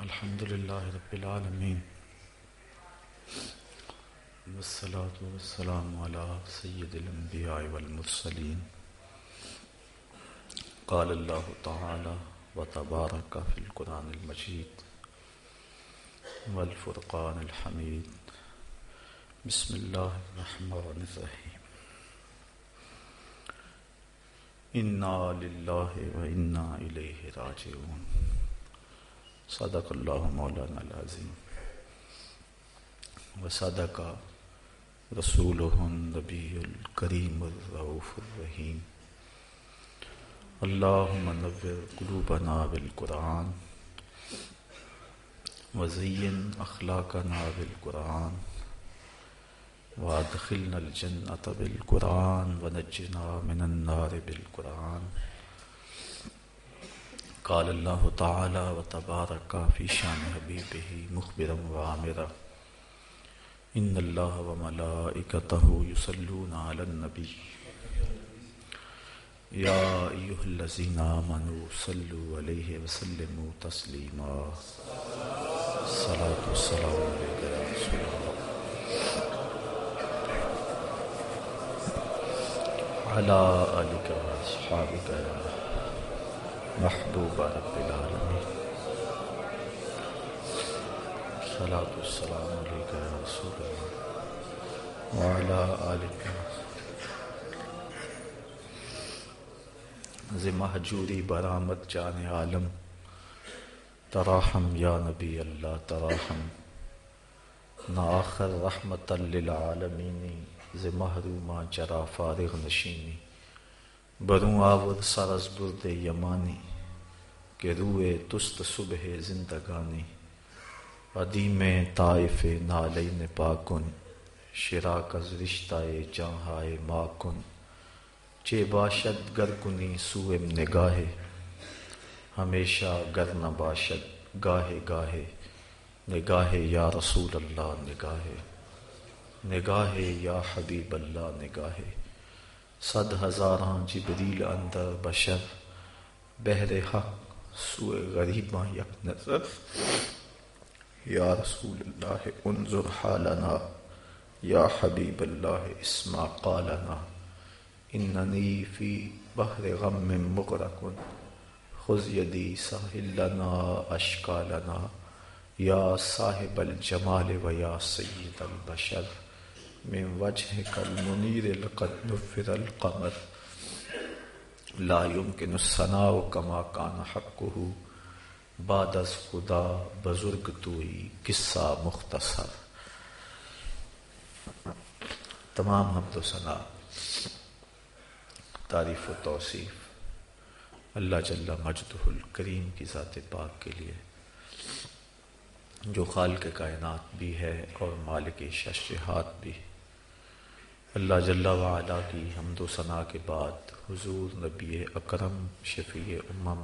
الحمد لله رب العالمين والصلاة والسلام على سيد الأنبياء والمرسلين قال الله تعالى وتبارك في القرآن المجيد والفرقان الحميد بسم الله الرحمن الرحيم إنا لله وإنا إليه راجعون صدق اللہ مولانا العظیم. و صدق رسول نبی الکریم الرعوف الرحیم. اللہم نور قلوبنا بالقرآن. وزین اخلاقنا بالقرآن. وادخلنا الجنة بالقرآن. ونجنا من النار بالقرآن. قال الله تعالى وتبارك في شان حبيبه مخبرا وعامرا إن الله وملائكته يصلون على النبي يا أيها الذين آمنوا صلوا عليه وسلموا تسليما الصلاة والسلام عليك يا رسول الله على آلك وأصحابك يا محبوب رب العالمین۔ صلاة والسلام علیکہ یا رسول اللہ۔ وعلا آلکہ زمحجوری برامت جان عالم۔ تراحم یا نبی اللہ، تراحم۔ نا آخر رحمت للعالمینی زمحروما چرا فارغ نشینی۔ بروں آور سرز برد یمانی، کہ روئے تست صبح زندگانی عدیم طائف نالین پاکن، شراک از رشتہ جہائے ماکن، چے باشد گر کنی سوئم نگاہ، ہمیشہ گر نہ باشد گاہے گاہے نگاہ یا رسول اللہ نگاہ نگاہ یا حبیب اللہ نگاہ۔ صد ہزاراں جبریل اندر بشر بہر حق سوئے غریباں یک نظر۔ یا رسول اللہ، انظر حالنا۔ یا حبیب اللہ اسما قالنا۔ اننی فی بحر غم مغرقن۔ خذ یدی ساحل لنا اشکالنا۔ یا صاحب الجمال و یا سید البشر۔ من وجهك المنير لقد نفر القمر. لا يمكن الثناء كما كان حقه. بعد از خدا بزرگ توئی قصہ مختصر. تمام حمد و ثنا تعریف و توصیف. اللہ جل مجدہ الکریم کی ذات پاک کے لیے. جو خالق کائنات بھی ہے اور مالک ششہات بھی. اللہ جل وعلا کی حمد و ثناء کے بعد حضور نبی اکرم شفیع امم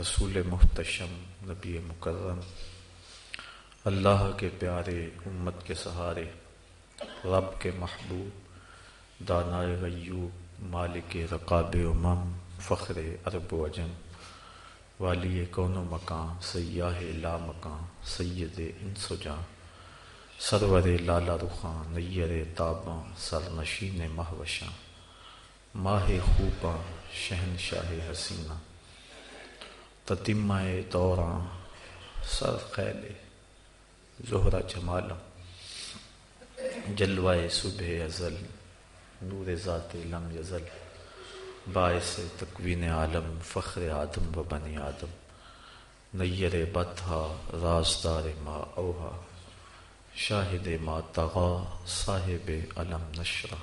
رسول محتشم نبی مکرم اللہ کے پیارے امت کے سہارے، رب کے محبوب، دانائے غیوب، مالک رقاب امم، فخر عرب و عجم والی کون و مکان، سیاہ لا مکان، سید انس و جان۔ سرور لالا رخاں نیر تاباں سر نشین مہوشاں، ماہ خوباں شہن شاہ حسینہ تتمہ دوراں سر خیل زہرہ جمالہ جلوائے صبح ازل، نور ذات لم یزل، باعث تکوین عالم، فخر آدم و بنی آدم، نیر بدھا، رازدار ما اوہا۔ شاہد ما تغا صاحب علم نشرہ۔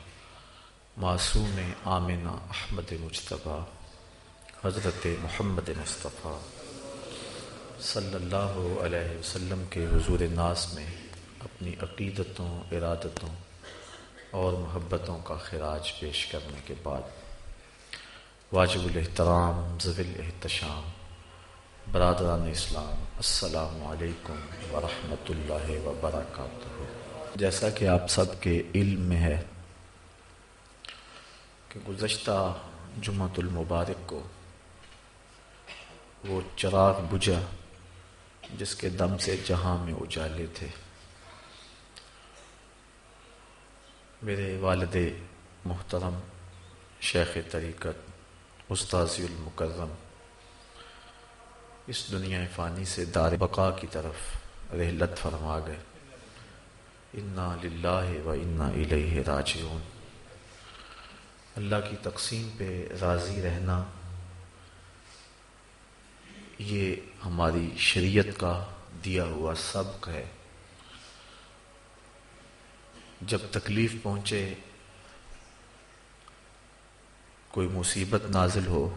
معصوم آمنہ احمد مجتبہ حضرت محمد مصطفیٰ۔ صلی اللہ علیہ وسلم کے حضور ناس میں اپنی عقیدتوں، ارادتوں اور محبتوں کا خراج پیش کرنے کے بعد واجب الاحترام ضویل احتشام برادران اسلام، السلام علیکم ورحمۃ اللہ وبرکاتہ۔ جیسا کہ آپ سب کے علم میں ہے کہ گزشتہ جمعۃ المبارک کو وہ چراغ بجھا جس کے دم سے جہاں میں اجالے تھے۔ میرے والد محترم شیخ طریقت استاذی المکرم اس دنیا فانی سے دار بقا کی طرف رحلت فرما گئے۔ انا للہ و انا الیہ راجعون۔ اللہ کی تقسیم پہ راضی رہنا یہ ہماری شریعت کا دیا ہوا سبق ہے۔ جب تکلیف پہنچے، کوئی مصیبت نازل ہو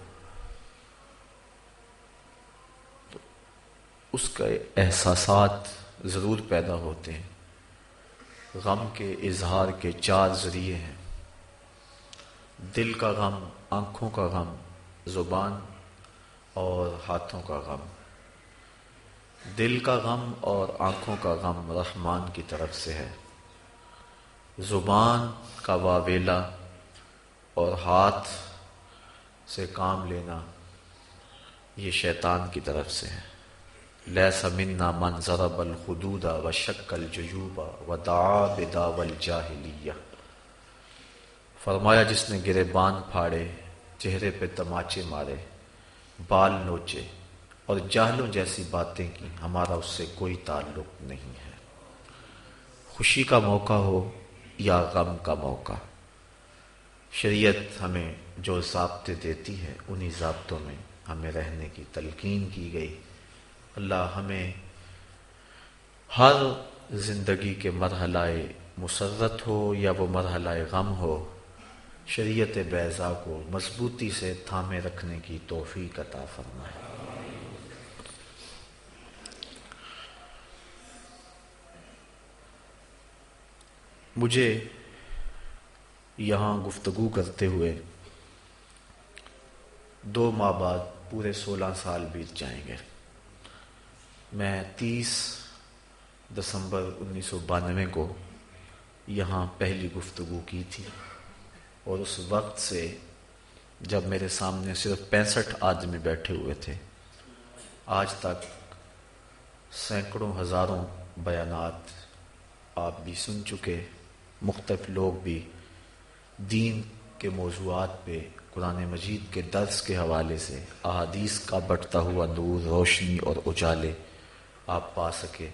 اس کا احساسات ضرور پیدا ہوتے ہیں۔ غم کے اظہار کے چار ذریعے ہیں۔ دل کا غم، آنکھوں کا غم، زبان اور ہاتھوں کا غم۔ دل کا غم اور آنکھوں کا غم رحمان کی طرف سے ہے۔ زبان کا واویلا اور ہاتھ سے کام لینا یہ شیطان کی طرف سے ہے۔ لہ سمنا من ضرب الخدودا و شکل جیوبا و دا بدا جاہلیہ فرمایا، جس نے گرے بان پھاڑے، چہرے پہ تماچے مارے، بال نوچے اور جہلوں جیسی باتیں کی، ہمارا اس سے کوئی تعلق نہیں ہے۔ خوشی کا موقع ہو یا غم کا موقع؟ شریعت ہمیں جو ضابطے دیتی ہے، انہی ضابطوں میں ہمیں رہنے کی تلقین کی گئی۔ اللہ ہمیں ہر زندگی کے مرحلہ مسرت ہو یا وہ مرحلہ غم ہو، شریعت بیضا کو مضبوطی سے تھامے رکھنے کی توفیق عطا فرمائے۔ مجھے یہاں گفتگو کرتے ہوئے دو ماہ بعد پورے سولہ سال بیت جائیں گے۔ میں تیس دسمبر انیس سو بانوے کو یہاں پہلی گفتگو کی تھی اور اس وقت سے جب میرے سامنے صرف پینسٹھ آدمی بیٹھے ہوئے تھے، آج تک سینکڑوں ہزاروں بیانات آپ بھی سن چکے، مختلف لوگ بھی دین کے موضوعات پہ قرآن مجید کے درس کے حوالے سے احادیث کا بٹتا ہوا نور، روشنی اور اجالے آپ پا سکے۔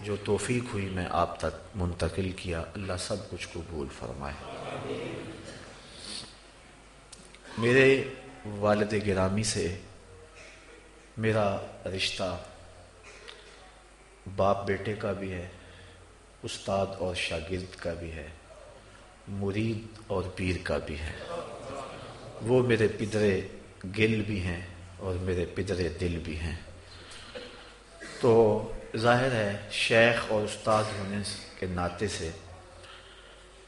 جو توفیق ہوئی میں آپ تک منتقل کیا۔ اللہ سب کچھ قبول فرمائے۔ میرے والد گرامی سے میرا رشتہ باپ بیٹے کا بھی ہے، استاد اور شاگرد کا بھی ہے، مرید اور پیر کا بھی ہے۔ وہ میرے پدرے گل بھی ہیں اور میرے پدرے دل بھی ہیں۔ تو ظاہر ہے شیخ اور استاد ہونے کے ناطے سے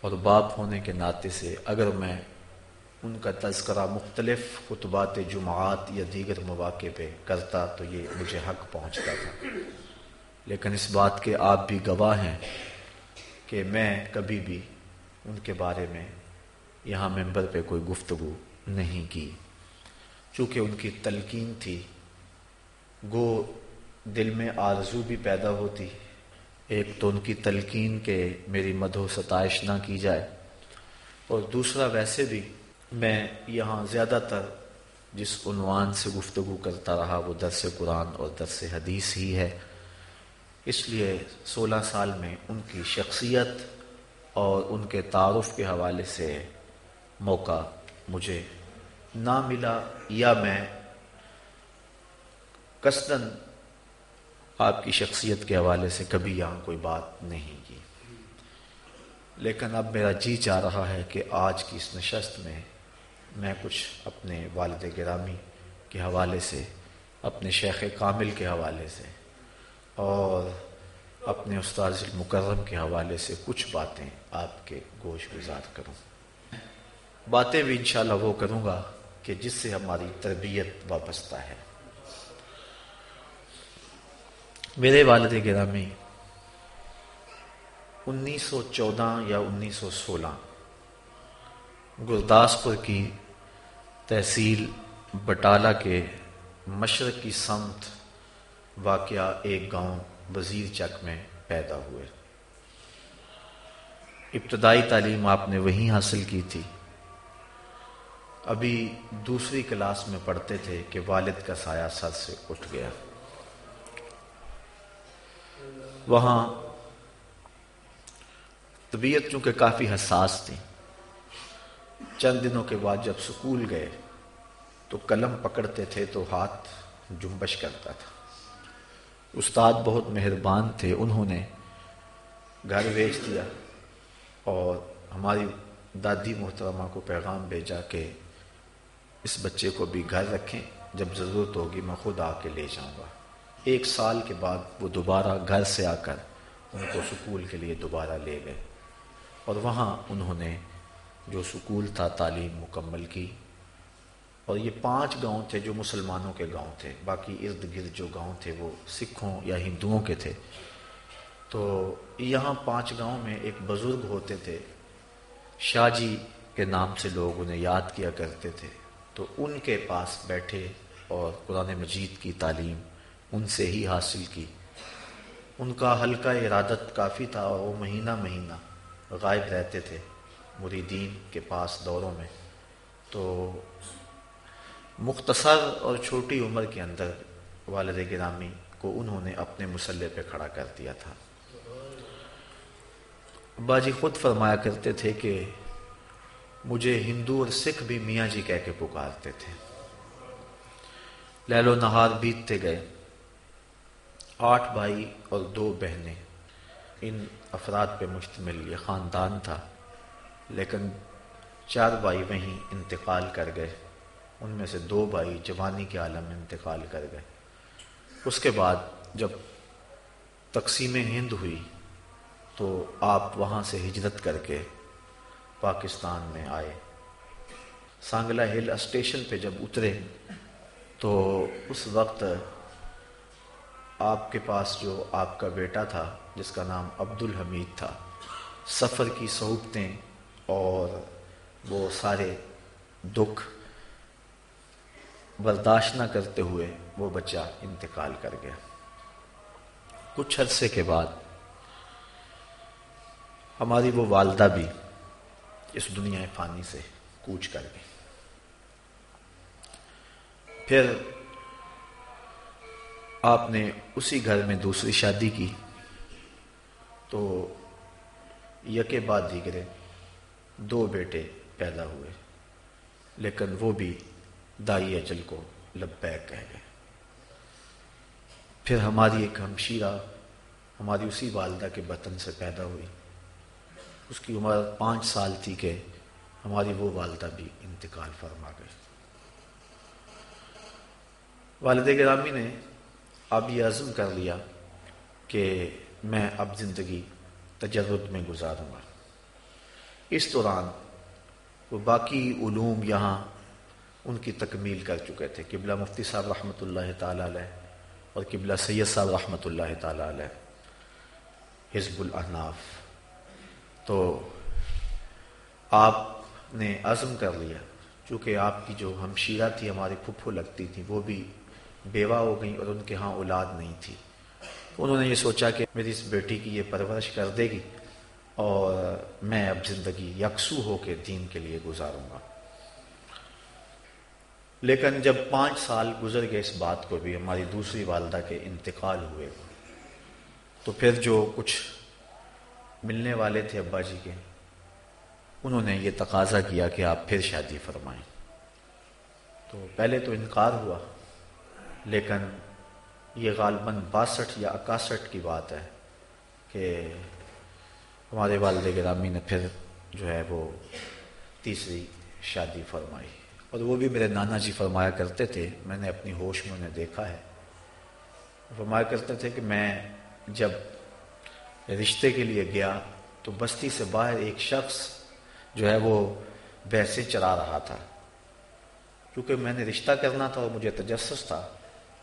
اور باپ ہونے کے ناطے سے اگر میں ان کا تذکرہ مختلف خطبات جماعت یا دیگر مواقع پہ کرتا تو یہ مجھے حق پہنچتا تھا۔ لیکن اس بات کے آپ بھی گواہ ہیں کہ میں کبھی بھی ان کے بارے میں یہاں ممبر پہ کوئی گفتگو نہیں کی۔ چونکہ ان کی تلقین تھی۔ گو دل میں آرزو بھی پیدا ہوتی۔ ایک تو ان کی تلقین کے میری مدھو ستائش نہ کی جائے۔ اور دوسرا ویسے بھی میں یہاں زیادہ تر جس عنوان سے گفتگو کرتا رہا وہ درس قرآن اور درس حدیث ہی ہے۔ اس لیے سولہ سال میں ان کی شخصیت اور ان کے تعارف کے حوالے سے موقع مجھے نہ ملا یا میں کسدن آپ کی شخصیت کے حوالے سے کبھی یہاں کوئی بات نہیں کی۔ لیکن اب میرا جی چاہ رہا ہے کہ آج کی اس نشست میں میں کچھ اپنے والد گرامی کے حوالے سے، اپنے شیخ کامل کے حوالے سے اور اپنے استاذ المکرم کے حوالے سے کچھ باتیں آپ کے گوش گزار کروں۔ باتیں بھی انشاءاللہ وہ کروں گا کہ جس سے ہماری تربیت وابستہ ہے۔ میرے والد گرامی انیس سو چودہ یا انیس سو سولہ، گرداسپور کی تحصیل بٹالہ کے مشرق کی سمت واقعہ ایک گاؤں وزیر چک میں پیدا ہوئے۔ ابتدائی تعلیم آپ نے وہیں حاصل کی تھی۔ ابھی دوسری کلاس میں پڑھتے تھے کہ والد کا سایہ سر سے اٹھ گیا۔ وہاں طبیعت چونکہ کافی حساس تھی۔ چند دنوں کے بعد جب سکول گئے تو قلم پکڑتے تھے تو ہاتھ جنبش کرتا تھا۔ استاد بہت مہربان تھے، انہوں نے گھر بیچ دیا اور ہماری دادی محترمہ کو پیغام بھیجا کہ اس بچے کو بھی گھر رکھیں، جب ضرورت ہوگی میں خود آ کے لے جاؤں گا۔ ایک سال کے بعد وہ دوبارہ گھر سے آ کر ان کو سکول کے لیے دوبارہ لے گئے۔ اور وہاں انہوں نے جو سکول تھا، تعلیم مکمل کی۔ اور یہ پانچ گاؤں تھے جو مسلمانوں کے گاؤں تھے۔ باقی ارد گرد جو گاؤں تھے وہ سکھوں یا ہندوؤں کے تھے۔ تو یہاں پانچ گاؤں میں ایک بزرگ ہوتے تھے۔ شاہ جی کے نام سے لوگ انہیں یاد کیا کرتے تھے۔ تو ان کے پاس بیٹھے اور قرآن مجید کی تعلیم ان سے ہی حاصل کی۔ ان کا ہلکا ارادت کافی تھا اور وہ مہینہ مہینہ غائب رہتے تھے مریدین کے پاس دوروں میں۔ تو مختصر اور چھوٹی عمر کے اندر والد گرامی کو انہوں نے اپنے مسلح پہ کھڑا کر دیا تھا۔ باجی خود فرمایا کرتے تھے کہ مجھے ہندو اور سکھ بھی میاں جی کہہ کے پکارتے تھے۔ لہل و نہار بیتتے گئے۔ آٹھ بھائی اور دو بہنیں۔ ان افراد پہ مشتمل یہ خاندان تھا، لیکن چار بھائی وہیں انتقال کر گئے۔ ان میں سے دو بھائی جوانی کے عالم میں انتقال کر گئے۔ اس کے بعد جب تقسیم ہند ہوئی تو آپ وہاں سے ہجرت کر کے پاکستان میں آئے۔ سانگلا ہل اسٹیشن پہ جب اترے تو اس وقت آپ کے پاس جو آپ کا بیٹا تھا، جس کا نام عبد الحمید تھا، سفر کی صحبتیں اور وہ سارے دکھ برداشت نہ کرتے ہوئے وہ بچہ انتقال کر گیا۔ کچھ عرصے کے بعد ہماری وہ والدہ بھی اس دنیا فانی سے کوچ کر گئی۔ پھر آپ نے اسی گھر میں دوسری شادی کی تو یکے بعد دیگرے دو بیٹے پیدا ہوئے، لیکن وہ بھی دائی اجل کو لبیک کہہ گئے۔ پھر ہماری ایک ہمشیرہ ہماری اسی والدہ کے بطن سے پیدا ہوئی۔ اس کی عمر پانچ سال تھی کہ ہماری وہ والدہ بھی انتقال فرما گئی والد گرامی نے اب یہ عزم کر لیا کہ میں اب زندگی تجرد میں گزاروں گا۔ اس دوران وہ باقی علوم یہاں ان کی تکمیل کر چکے تھے۔ قبلہ مفتی صاحب رحمۃ اللہ تعالیٰ علیہ اور قبلہ سید صاحب رحمۃ اللہ تعالیٰ علیہ۔ حزب الاحناف۔ تو آپ نے عزم کر لیا۔ چونکہ آپ کی جو ہمشیرہ تھی، ہماری پھپھو لگتی تھی، وہ بھی بیوہ ہو گئیں اور ان کے ہاں اولاد نہیں تھی۔ تو انہوں نے یہ سوچا کہ میری اس بیٹی کی یہ پرورش کر دے گی اور میں اب زندگی یکسو ہو کے دین کے لیے گزاروں گا۔ لیکن جب پانچ سال گزر گئے اس بات کو بھی، ہماری دوسری والدہ کے انتقال ہوئے۔ تو پھر جو کچھ ملنے والے تھے ابا جی کے، انہوں نے یہ تقاضا کیا کہ آپ پھر شادی فرمائیں۔ تو پہلے تو انکار ہوا۔ لیکن یہ غالباً باسٹھ یا اکاسٹھ کی بات ہے کہ ہمارے والد گرامی نے پھر جو ہے وہ تیسری شادی فرمائی اور وہ بھی میرے نانا جی فرمایا کرتے تھے، میں نے اپنی ہوش میں انہیں دیکھا ہے۔ فرمایا کرتے تھے کہ میں جب رشتے کے لیے گیا تو بستی سے باہر ایک شخص جو ہے وہ بحثیں چلا رہا تھا۔ کیونکہ میں نے رشتہ کرنا تھا اور مجھے تجسس تھا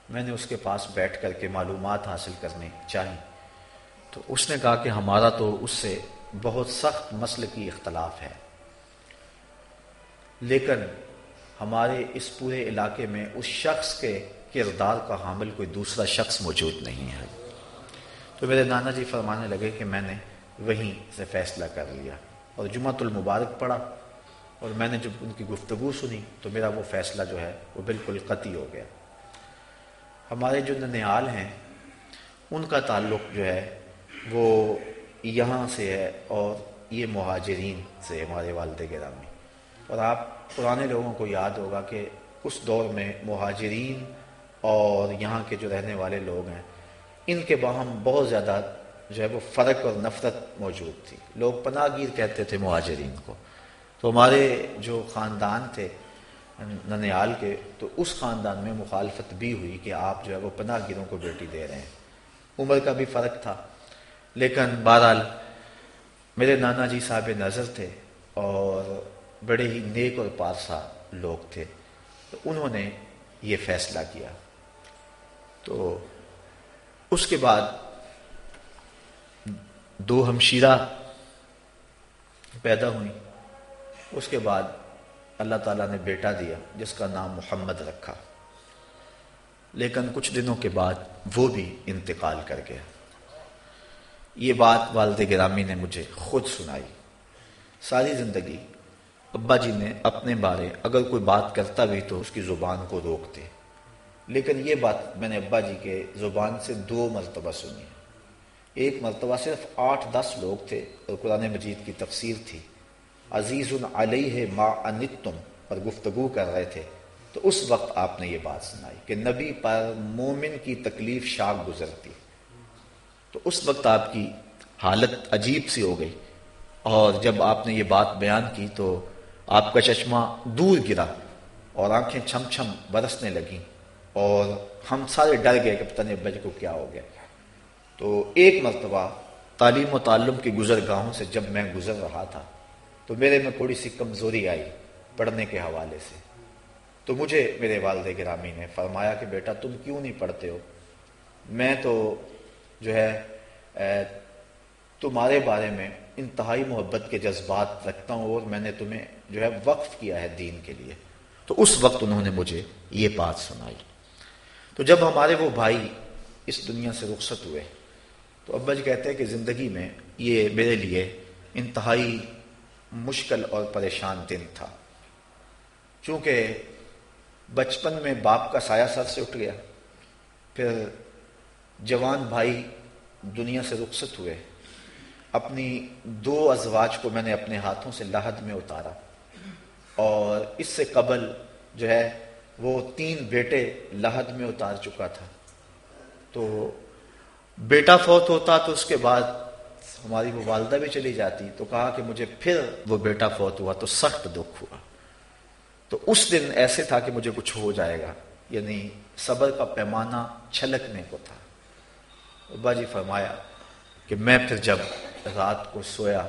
میں نے اس کے پاس بیٹھ کر کے معلومات حاصل کرنے چاہی۔ تو اس نے کہا کہ ہمارا تو اس سے بہت سخت مسل کی اختلاف ہے۔ لیکن ہمارے اس پورے علاقے میں اس شخص کے کردار کا حامل کوئی دوسرا شخص موجود نہیں ہے۔ تو میرے نانا جی فرمانے لگے کہ میں نے وہیں سے فیصلہ کر لیا اور جمعہ المبارک پڑھا اور میں نے جب ان کی گفتگو سنی تو میرا وہ فیصلہ جو ہے وہ بالکل قطعی ہو گیا۔ ہمارے جو ننیال ہیں، ان کا تعلق جو ہے، وہ یہاں سے ہے اور یہ مہاجرین سے ہمارے والد گرامی اور آپ پرانے لوگوں کو یاد ہوگا کہ اس دور میں مہاجرین اور یہاں کے جو رہنے والے لوگ ہیں، ان کے باہم بہت زیادہ جو ہے وہ فرق اور نفرت موجود تھی۔ لوگ پناہ گیر کہتے تھے مہاجرین کو۔ تو ہمارے جو خاندان تھے ننیال کے، تو اس خاندان میں مخالفت بھی ہوئی کہ آپ جو ہے وہ پناہ گیروں کو بیٹی دے رہے ہیں۔ عمر کا بھی فرق تھا۔ لیکن بہرحال میرے نانا جی صاحب نظر تھے اور بڑے ہی نیک اور پارسا لوگ تھے۔ تو انہوں نے یہ فیصلہ کیا۔ تو اس کے بعد دو ہمشیرہ پیدا ہوئیں۔ اس کے بعد اللہ تعالیٰ نے بیٹا دیا جس کا نام محمد رکھا۔ لیکن کچھ دنوں کے بعد وہ بھی انتقال کر گیا۔ یہ بات والد گرامی نے مجھے خود سنائی۔ ساری زندگی ابا جی نے اپنے بارے اگر کوئی بات کرتا بھی تو اس کی زبان کو روکتے۔ لیکن یہ بات میں نے ابا جی کے زبان سے دو مرتبہ سنی۔ ایک مرتبہ صرف آٹھ دس لوگ تھے اور قرآن مجید کی تفسیر تھی۔ عزیز علیہ ما انتم پر گفتگو کر رہے تھے۔ تو اس وقت آپ نے یہ بات سنائی کہ نبی پر مومن کی تکلیف شاک گزرتی۔ تو اس وقت آپ کی حالت عجیب سی ہو گئی۔ اور جب آپ نے یہ بات بیان کی تو آپ کا چشمہ دور گرا اور آنکھیں چھم چھم برسنے لگیں اور ہم سارے ڈر گئے کہ پتہ نہیں بج کو کیا ہو گیا۔ تو ایک مرتبہ تعلیم و تعلم کی گزر گاہوں سے جب میں گزر رہا تھا تو میرے میں تھوڑی سی کمزوری آئی پڑھنے کے حوالے سے۔ تو مجھے میرے والد گرامی نے فرمایا کہ بیٹا تم کیوں نہیں پڑھتے ہو؟ میں تو جو ہے تمہارے بارے میں انتہائی محبت کے جذبات رکھتا ہوں اور میں نے تمہیں جو ہے وقف کیا ہے دین کے لیے۔ تو اس وقت انہوں نے مجھے یہ بات سنائی۔ تو جب ہمارے وہ بھائی اس دنیا سے رخصت ہوئے، تو ابا جی کہتے ہیں کہ زندگی میں یہ میرے لیے انتہائی مشکل اور پریشان دن تھا۔ چونکہ بچپن میں باپ کا سایہ سر سے اٹھ گیا، پھر جوان بھائی دنیا سے رخصت ہوئے۔ اپنی دو ازواج کو میں نے اپنے ہاتھوں سے لہد میں اتارا۔ اور اس سے قبل جو ہے، وہ تین بیٹے لہد میں اتار چکا تھا۔ تو بیٹا فوت ہوتا تو اس کے بعد ہماری وہ والدہ بھی چلی جاتی تو کہا کہ مجھے پھر وہ بیٹا فوت ہوا تو سخت دکھ ہوا۔ تو اس دن ایسے تھا کہ مجھے کچھ ہو جائے گا۔ یعنی صبر کا پیمانہ چھلکنے کو تھا۔ ابا جی فرمایا کہ میں پھر جب رات کو سویا،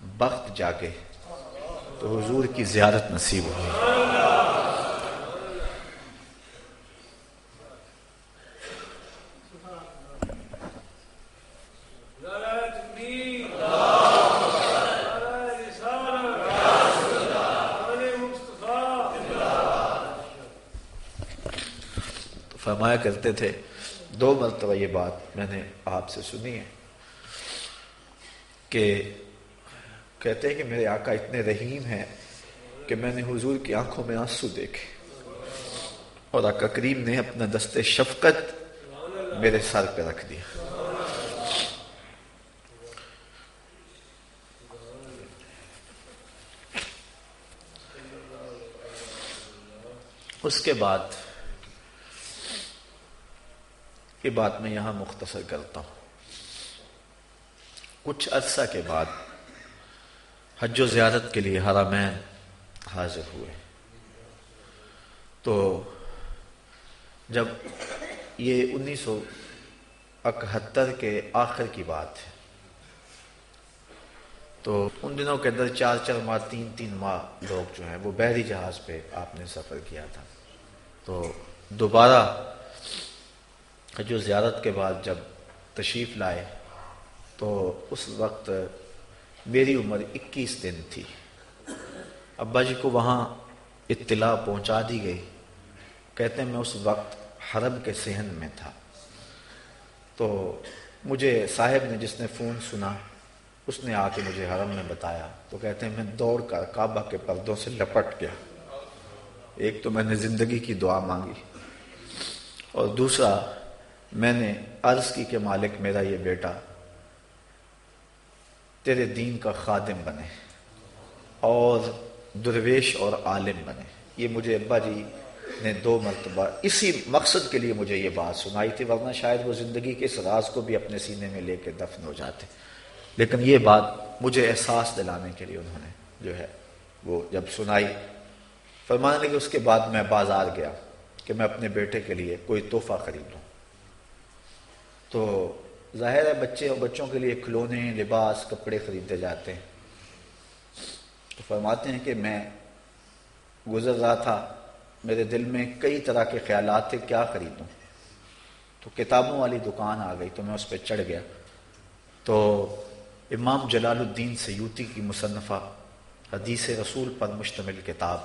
بخت جاگے تو حضور کی زیارت نصیب ہوئی۔ کرتے تھے۔ دو مرتبہ یہ بات میں نے آپ سے سنی ہے کہ کہتے ہیں کہ میرے آقا اتنے رحیم ہیں کہ میں نے حضور کی آنکھوں میں آنسو دیکھے اور آقا کریم نے اپنا دست شفقت میرے سر پہ رکھ دیا۔ اس کے بعد یہ بات میں یہاں مختصر کرتا ہوں۔ کچھ عرصہ کے بعد حج و زیارت کے لیے حرمین حاضر ہوئے۔ تو جب یہ انیس سو اکہتر کے آخر کی بات ہے، تو ان دنوں کے اندر چار چار ماہ تین تین ماہ لوگ جو ہیں، وہ بحری جہاز پہ آپ نے سفر کیا تھا۔ تو دوبارہ جو زیارت کے بعد جب تشریف لائے تو اس وقت میری عمر اکیس دن تھی۔ ابا جی کو وہاں اطلاع پہنچا دی گئی۔ کہتے ہیں میں اس وقت حرم کے سہن میں تھا۔ تو مجھے صاحب نے جس نے فون سنا، اس نے آ کے مجھے حرم میں بتایا۔ تو کہتے ہیں میں دوڑ کر کعبہ کے پردوں سے لپٹ گیا۔ ایک تو میں نے زندگی کی دعا مانگی اور دوسرا میں نے عرض کی کہ مالک میرا یہ بیٹا تیرے دین کا خادم بنے اور درویش اور عالم بنے۔ یہ مجھے ابا جی نے دو مرتبہ اسی مقصد کے لیے مجھے یہ بات سنائی تھی، ورنہ شاید وہ زندگی کے اس راز کو بھی اپنے سینے میں لے کے دفن ہو جاتے۔ لیکن یہ بات مجھے احساس دلانے کے لیے انہوں نے جو ہے وہ جب سنائی، فرمانے لگے اس کے بعد میں بازار گیا کہ میں اپنے بیٹے کے لیے کوئی تحفہ خرید لوں۔ تو ظاہر ہے بچے اور بچوں کے لیے کھلونے، لباس، کپڑے خریدے جاتے ہیں۔ تو فرماتے ہیں کہ میں گزر رہا تھا، میرے دل میں کئی طرح کے خیالات تھے، کیا خریدوں؟ تو کتابوں والی دکان آ گئی، تو میں اس پہ چڑھ گیا۔ تو امام جلال الدین سیوتی کی مصنفہ حدیث رسول پر مشتمل کتاب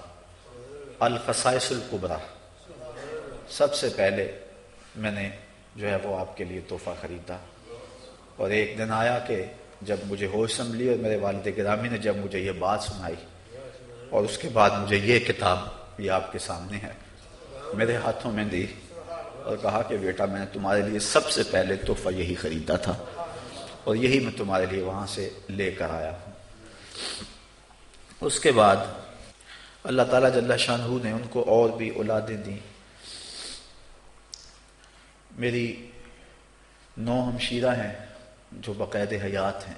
القصائص القبرا سب سے پہلے میں نے جو ہے وہ آپ کے لیے تحفہ خریدا۔ اور ایک دن آیا کہ جب مجھے ہوش سنبھلی اور میرے والد گرامی نے جب مجھے یہ بات سنائی اور اس کے بعد مجھے یہ کتاب یہ آپ کے سامنے ہے۔ میرے ہاتھوں میں دی اور کہا کہ بیٹا میں نے تمہارے لیے سب سے پہلے تحفہ یہی خریدا تھا اور یہی میں تمہارے لیے وہاں سے لے کر آیا ہوں۔ اس کے بعد اللہ تعالیٰ جل شاہ نے ان کو اور بھی اولادیں دیں۔ میری نو ہمشیرہ ہیں جو باقاعد حیات ہیں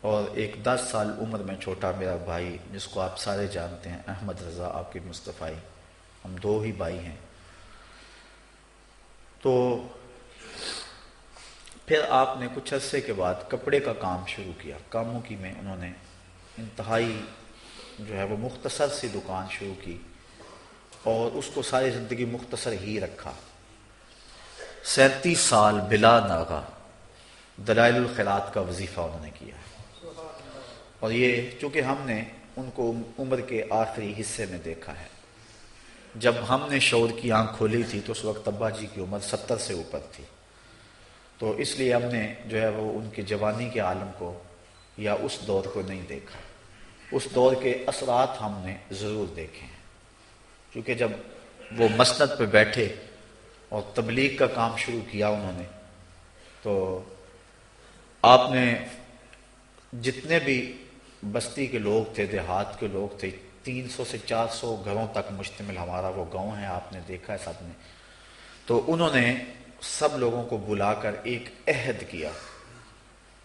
اور ایک دس سال عمر میں چھوٹا میرا بھائی جس کو آپ سارے جانتے ہیں، احمد رضا آپ کی مصطفی۔ ہم دو ہی بھائی ہیں۔ تو پھر آپ نے کچھ عرصے کے بعد کپڑے کا کام شروع کیا۔ کاموں کی میں انہوں نے انتہائی جو ہے وہ مختصر سی دکان شروع کی اور اس کو ساری زندگی مختصر ہی رکھا۔ سینتیس سال بلا ناگا دلائل الخیرات کا وظیفہ انہوں نے کیا اور یہ چونکہ ہم نے ان کو عمر کے آخری حصے میں دیکھا ہے۔ جب ہم نے شور کی آنکھ کھولی تھی تو اس وقت ابا جی کی عمر ستر سے اوپر تھی۔ تو اس لیے ہم نے جو ہے وہ ان کی جوانی کے عالم کو یا اس دور کو نہیں دیکھا۔ اس دور کے اثرات ہم نے ضرور دیکھے ہیں۔ کیونکہ جب وہ مسند پہ بیٹھے اور تبلیغ کا کام شروع کیا انہوں نے۔ تو آپ نے جتنے بھی بستی کے لوگ تھے، دیہات کے لوگ تھے، تین سو سے چار سو گھروں تک مشتمل ہمارا وہ گاؤں ہے، آپ نے دیکھا ہے سب نے۔ تو انہوں نے سب لوگوں کو بلا کر ایک عہد کیا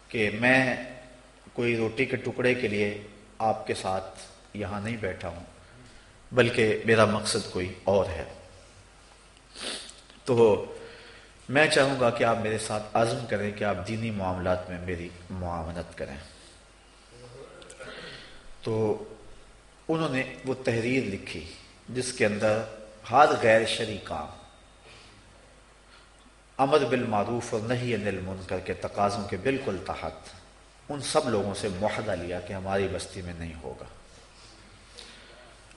کہ میں کوئی روٹی کے ٹکڑے کے لیے آپ کے ساتھ یہاں نہیں بیٹھا ہوں، بلکہ میرا مقصد کوئی اور ہے۔ تو میں چاہوں گا کہ آپ میرے ساتھ عزم کریں کہ آپ دینی معاملات میں میری معاونت کریں۔ تو انہوں نے وہ تحریر لکھی جس کے اندر ہر غیر شری کام، امر بالمعروف اور نہیں انل منکر کے تقاضوں کے بالکل تحت، ان سب لوگوں سے معاہدہ لیا کہ ہماری بستی میں نہیں ہوگا۔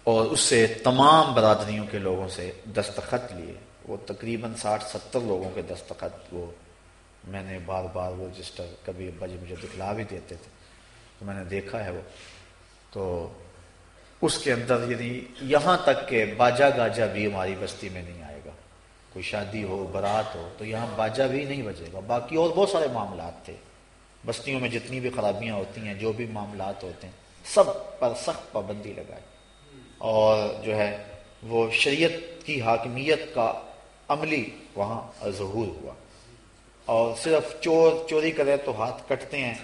اور اس سے تمام برادریوں کے لوگوں سے دستخط لیے۔ وہ تقریباً ساٹھ ستر لوگوں کے دستخط وہ میں نے بار بار وہ رجسٹر کبھی ابا جی مجھے دکھلا بھی دیتے تھے، تو میں نے دیکھا ہے وہ۔ تو اس کے اندر یعنی یہاں تک کہ باجا گاجا بھی ہماری بستی میں نہیں آئے گا۔ کوئی شادی ہو برات ہو، تو یہاں باجا بھی نہیں بجے گا۔ باقی اور بہت سارے معاملات تھے۔ بستیوں میں جتنی بھی خرابیاں ہوتی ہیں، جو بھی معاملات ہوتے ہیں، سب پر سخت پابندی لگائے اور جو ہے وہ شریعت کی حاکمیت کا عملی وہاں ظہور ہوا۔ اور صرف چور چوری کرے تو ہاتھ کٹتے ہیں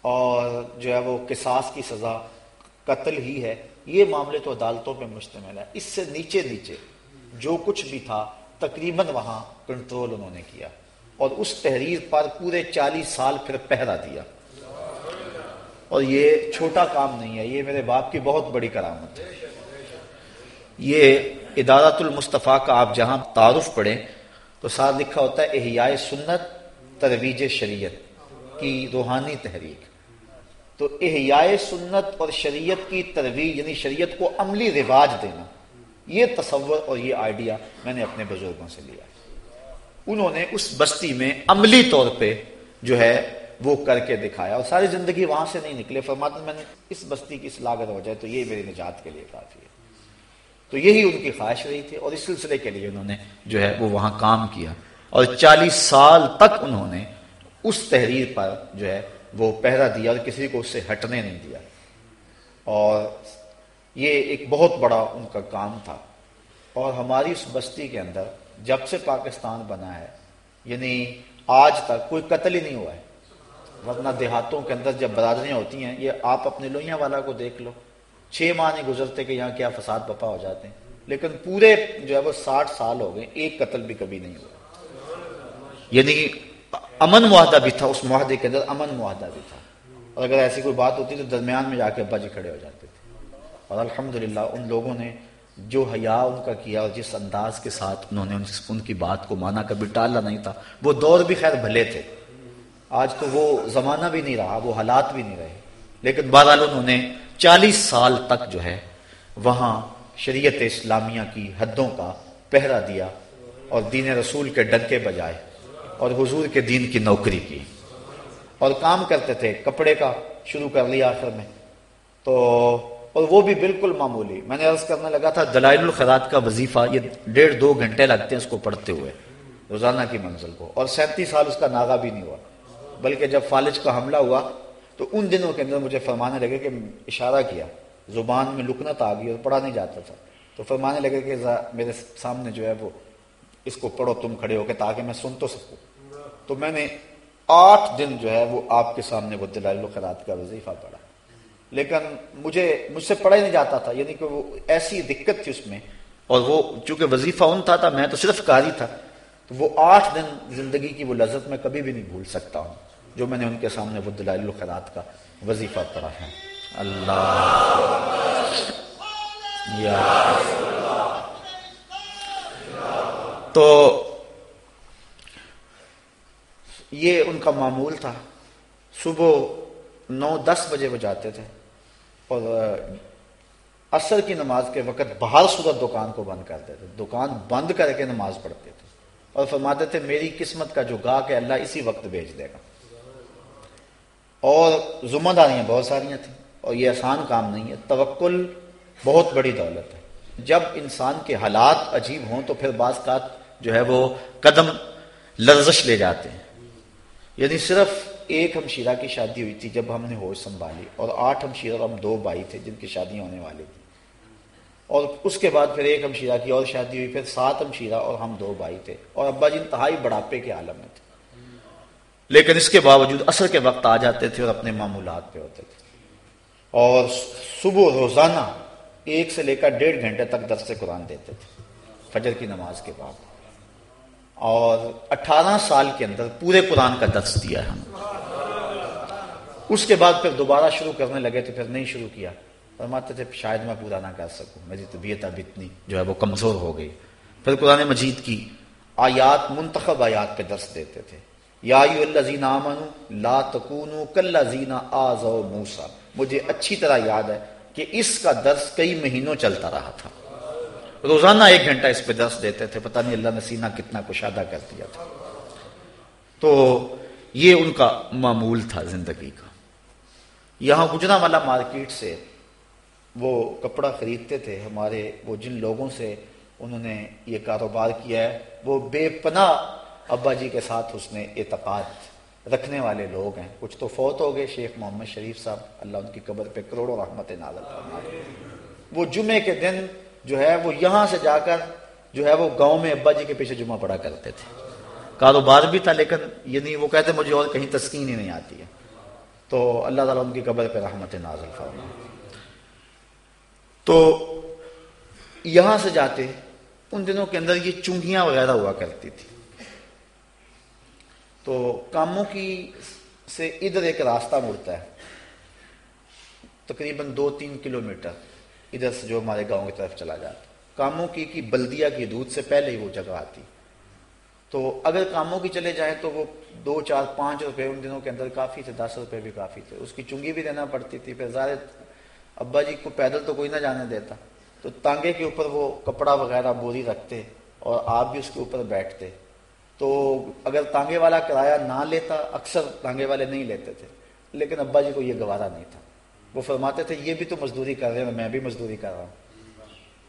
اور جو ہے وہ قصاص کی سزا قتل ہی ہے۔ یہ معاملے تو عدالتوں پہ مشتمل ہے اس سے نیچے نیچے جو کچھ بھی تھا تقریباً وہاں کنٹرول انہوں نے کیا۔ اور اس تحریر پر پورے چالیس سال پھر پہرا دیا۔ اور یہ چھوٹا کام نہیں ہے۔ یہ میرے باپ کی بہت بڑی کرامت ہے۔ یہ ادارت المصطفیٰ کا آپ جہاں تعارف پڑھیں تو ساتھ لکھا ہوتا ہے احیاء سنت ترویج شریعت کی روحانی تحریک۔ تو احیاء سنت اور شریعت کی ترویج یعنی شریعت کو عملی رواج دینا، یہ تصور اور یہ آئیڈیا میں نے اپنے بزرگوں سے لیا۔ انہوں نے اس بستی میں عملی طور پہ جو ہے وہ کر کے دکھایا اور ساری زندگی وہاں سے نہیں نکلے۔ فرماتے میں نے اس بستی کی اصلاح اگر ہو جائے تو یہ میری نجات کے لیے کافی ہے۔ تو یہی ان کی خواہش رہی تھی اور اس سلسلے کے لیے انہوں نے جو ہے وہ وہاں کام کیا اور چالیس سال تک انہوں نے اس تحریر پر جو ہے وہ پہرا دیا اور کسی کو اس سے ہٹنے نہیں دیا اور یہ ایک بہت بڑا ان کا کام تھا اور ہماری اس بستی کے اندر جب سے پاکستان بنا ہے یعنی آج تک کوئی قتل ہی نہیں ہوا ہے۔ ورنہ دیہاتوں کے اندر جب برادریاں ہوتی ہیں، یہ آپ اپنے لوہیاں والا کو دیکھ لو۔ چھ ماہ نہیں گزرتے کہ یہاں کیا فساد بپا ہو جاتے ہیں۔ لیکن پورے جو ہے وہ ساٹھ سال ہو گئے، ایک قتل بھی کبھی نہیں ہوا۔ یعنی امن معاہدہ بھی تھا، اس معاہدے کے اندر امن معاہدہ بھی تھا۔ اور اگر ایسی کوئی بات ہوتی تو درمیان میں جا کے ابا جی کھڑے ہو جاتے تھے۔ اور الحمدللہ ان لوگوں نے جو حیا ان کا کیا اور جس انداز کے ساتھ انہوں نے ان کی بات کو مانا، کبھی ٹالا نہیں تھا۔ وہ دور بھی خیر بھلے تھے۔ آج تو وہ زمانہ بھی نہیں رہا، وہ حالات بھی نہیں رہے۔ لیکن بہرحال انہوں نے چالیس سال تک جو ہے، وہاں شریعت اسلامیہ کی حدوں کا پہرا دیا اور دین رسول کے ڈنکے بجائے اور حضور کے دین کی نوکری کی۔ اور کام کرتے تھے، کپڑے کا شروع کر لیا آخر میں۔ تو، اور وہ بھی بالکل معمولی۔ میں نے عرض کرنے لگا تھا، دلائل الخرات کا وظیفہ یہ ڈیڑھ دو گھنٹے لگتے ہیں اس کو پڑھتے ہوئے، روزانہ کی منزل کو۔ اور سینتیس سال اس کا ناغا بھی نہیں ہوا، بلکہ جب فالج کا حملہ ہوا تو ان دنوں کے اندر مجھے فرمانے لگے کہ اشارہ کیا، زبان میں لکنت آ گئی اور پڑھا نہیں جاتا تھا۔ تو فرمانے لگے کہ میرے سامنے جو ہے وہ اس کو پڑھو، تم کھڑے ہو کے تاکہ میں سن تو سکوں۔ تو میں نے آٹھ دن جو ہے وہ آپ کے سامنے وہ دلائل الخرات کا وظیفہ پڑھا۔ لیکن مجھے، مجھ سے پڑھا ہی نہیں جاتا تھا یعنی کہ وہ ایسی دقت تھی اس میں۔ اور وہ چونکہ وظیفہ ان تھا تھا میں تو صرف کاری تھا۔ تو وہ آٹھ دن زندگی کی وہ لذت میں کبھی بھی نہیں بھول سکتا ہوں۔ جو میں نے ان کے سامنے وہ دلائل الخیرات کا وظیفہ پڑھا ہے۔ اللہ۔ یا تو یہ ان کا معمول تھا۔ صبح نو دس بجے وہ جاتے تھے۔ اور عصر کی نماز کے وقت باہر صورت دکان کو بند کرتے تھے۔ دکان بند کر کے نماز پڑھتے تھے۔ اور فرماتے تھے، میری قسمت کا جو گاہ کہ اللہ اسی وقت بھیج دے گا۔ اور ذمہ داریاں بہت ساریاں تھیں اور یہ آسان کام نہیں ہے۔ توکل بہت بڑی دولت ہے۔ جب انسان کے حالات عجیب ہوں تو پھر بعض کا جو ہے وہ قدم لرزش لے جاتے ہیں۔ یعنی صرف ایک ہمشیرہ کی شادی ہوئی تھی جب ہم نے ہوش سنبھالی اور آٹھ ہمشیرہ اور ہم دو بھائی تھے جن کی شادی ہونے والی تھی اور اس کے بعد پھر ایک ہمشیرہ کی اور شادی ہوئی، پھر سات ہمشیرہ اور ہم دو بھائی تھے۔ اور ابا جی انتہائی بڑھاپے کے عالم میں تھے۔ لیکن اس کے باوجود اثر کے وقت آ جاتے تھے اور اپنے معمولات پہ ہوتے تھے۔ اور صبح روزانہ ایک سے لے کر ڈیڑھ گھنٹے تک درس قرآن دیتے تھے، فجر کی نماز کے بعد۔ اور اٹھارہ سال کے اندر پورے قرآن کا درس دیا ہے۔ ہم اس کے بعد پھر دوبارہ شروع کرنے لگے تو پھر نہیں شروع کیا۔ فرماتے تھے، شاید میں پورا نہ کر سکوں، میری طبیعت اب اتنی جو ہے وہ کمزور ہو گئی۔ پھر قرآن مجید کی آیات، منتخب آیات پہ درس دیتے تھے۔ یا لا تکونو کل آزو موسا مجھے اچھی طرح یاد ہے کہ اس کا درس کئی مہینوں چلتا رہا تھا۔ روزانہ ایک گھنٹہ اس پہ درس دیتے تھے، پتہ نہیں اللہ نے سینہ کتنا کشادہ کر دیا تھا۔ تو یہ ان کا معمول تھا زندگی کا۔ یہاں گجرا والا مارکیٹ سے وہ کپڑا خریدتے تھے۔ ہمارے وہ جن لوگوں سے انہوں نے یہ کاروبار کیا ہے، وہ بے پناہ ابا جی کے ساتھ اس نے اعتقاد رکھنے والے لوگ ہیں۔ کچھ تو فوت ہو گئے، شیخ محمد شریف صاحب، اللہ ان کی قبر پہ کروڑوں رحمت نازل وہ جمعے کے دن جو ہے، وہ یہاں سے جا کر جو ہے، وہ گاؤں میں ابا جی کے پیچھے جمعہ پڑا کرتے تھے۔ کاروبار بھی تھا، لیکن یہ نہیں وہ کہتے مجھے اور کہیں تسکین ہی نہیں آتی ہے۔ تو اللہ تعالیٰ ان کی قبر پہ رحمت نازل فرما۔ تو یہاں سے جاتے، ان دنوں کے اندر یہ چونگیاں وغیرہ ہوا کرتی تھی۔ تو کاموں کی سے ادھر ایک راستہ مڑتا ہے۔ تقریباً دو تین کلو میٹر ادھر سے جو ہمارے گاؤں کی طرف چلا جاتا کاموں کی کی بلدیا کی دودھ سے پہلے ہی وہ جگہ آتی۔ تو اگر کاموں کی چلے جائیں تو وہ دو چار پانچ روپے ان دنوں کے اندر کافی تھے، دس روپے بھی کافی تھے۔ اس کی چنگی بھی دینا پڑتی تھی، پھر زیادہ ابا جی کو پیدل تو کوئی نہ جانے دیتا۔ تو تانگے کے اوپر وہ کپڑا وغیرہ بوری رکھتے اور آپ بھی اس کے اوپر بیٹھتے۔ تو اگر تانگے والا کرایہ نہ لیتا، اکثر تانگے والے نہیں لیتے تھے۔ لیکن ابا جی کو یہ گوارا نہیں تھا۔ وہ فرماتے تھے، یہ بھی تو مزدوری کر رہے ہیں، میں بھی مزدوری کر رہا ہوں۔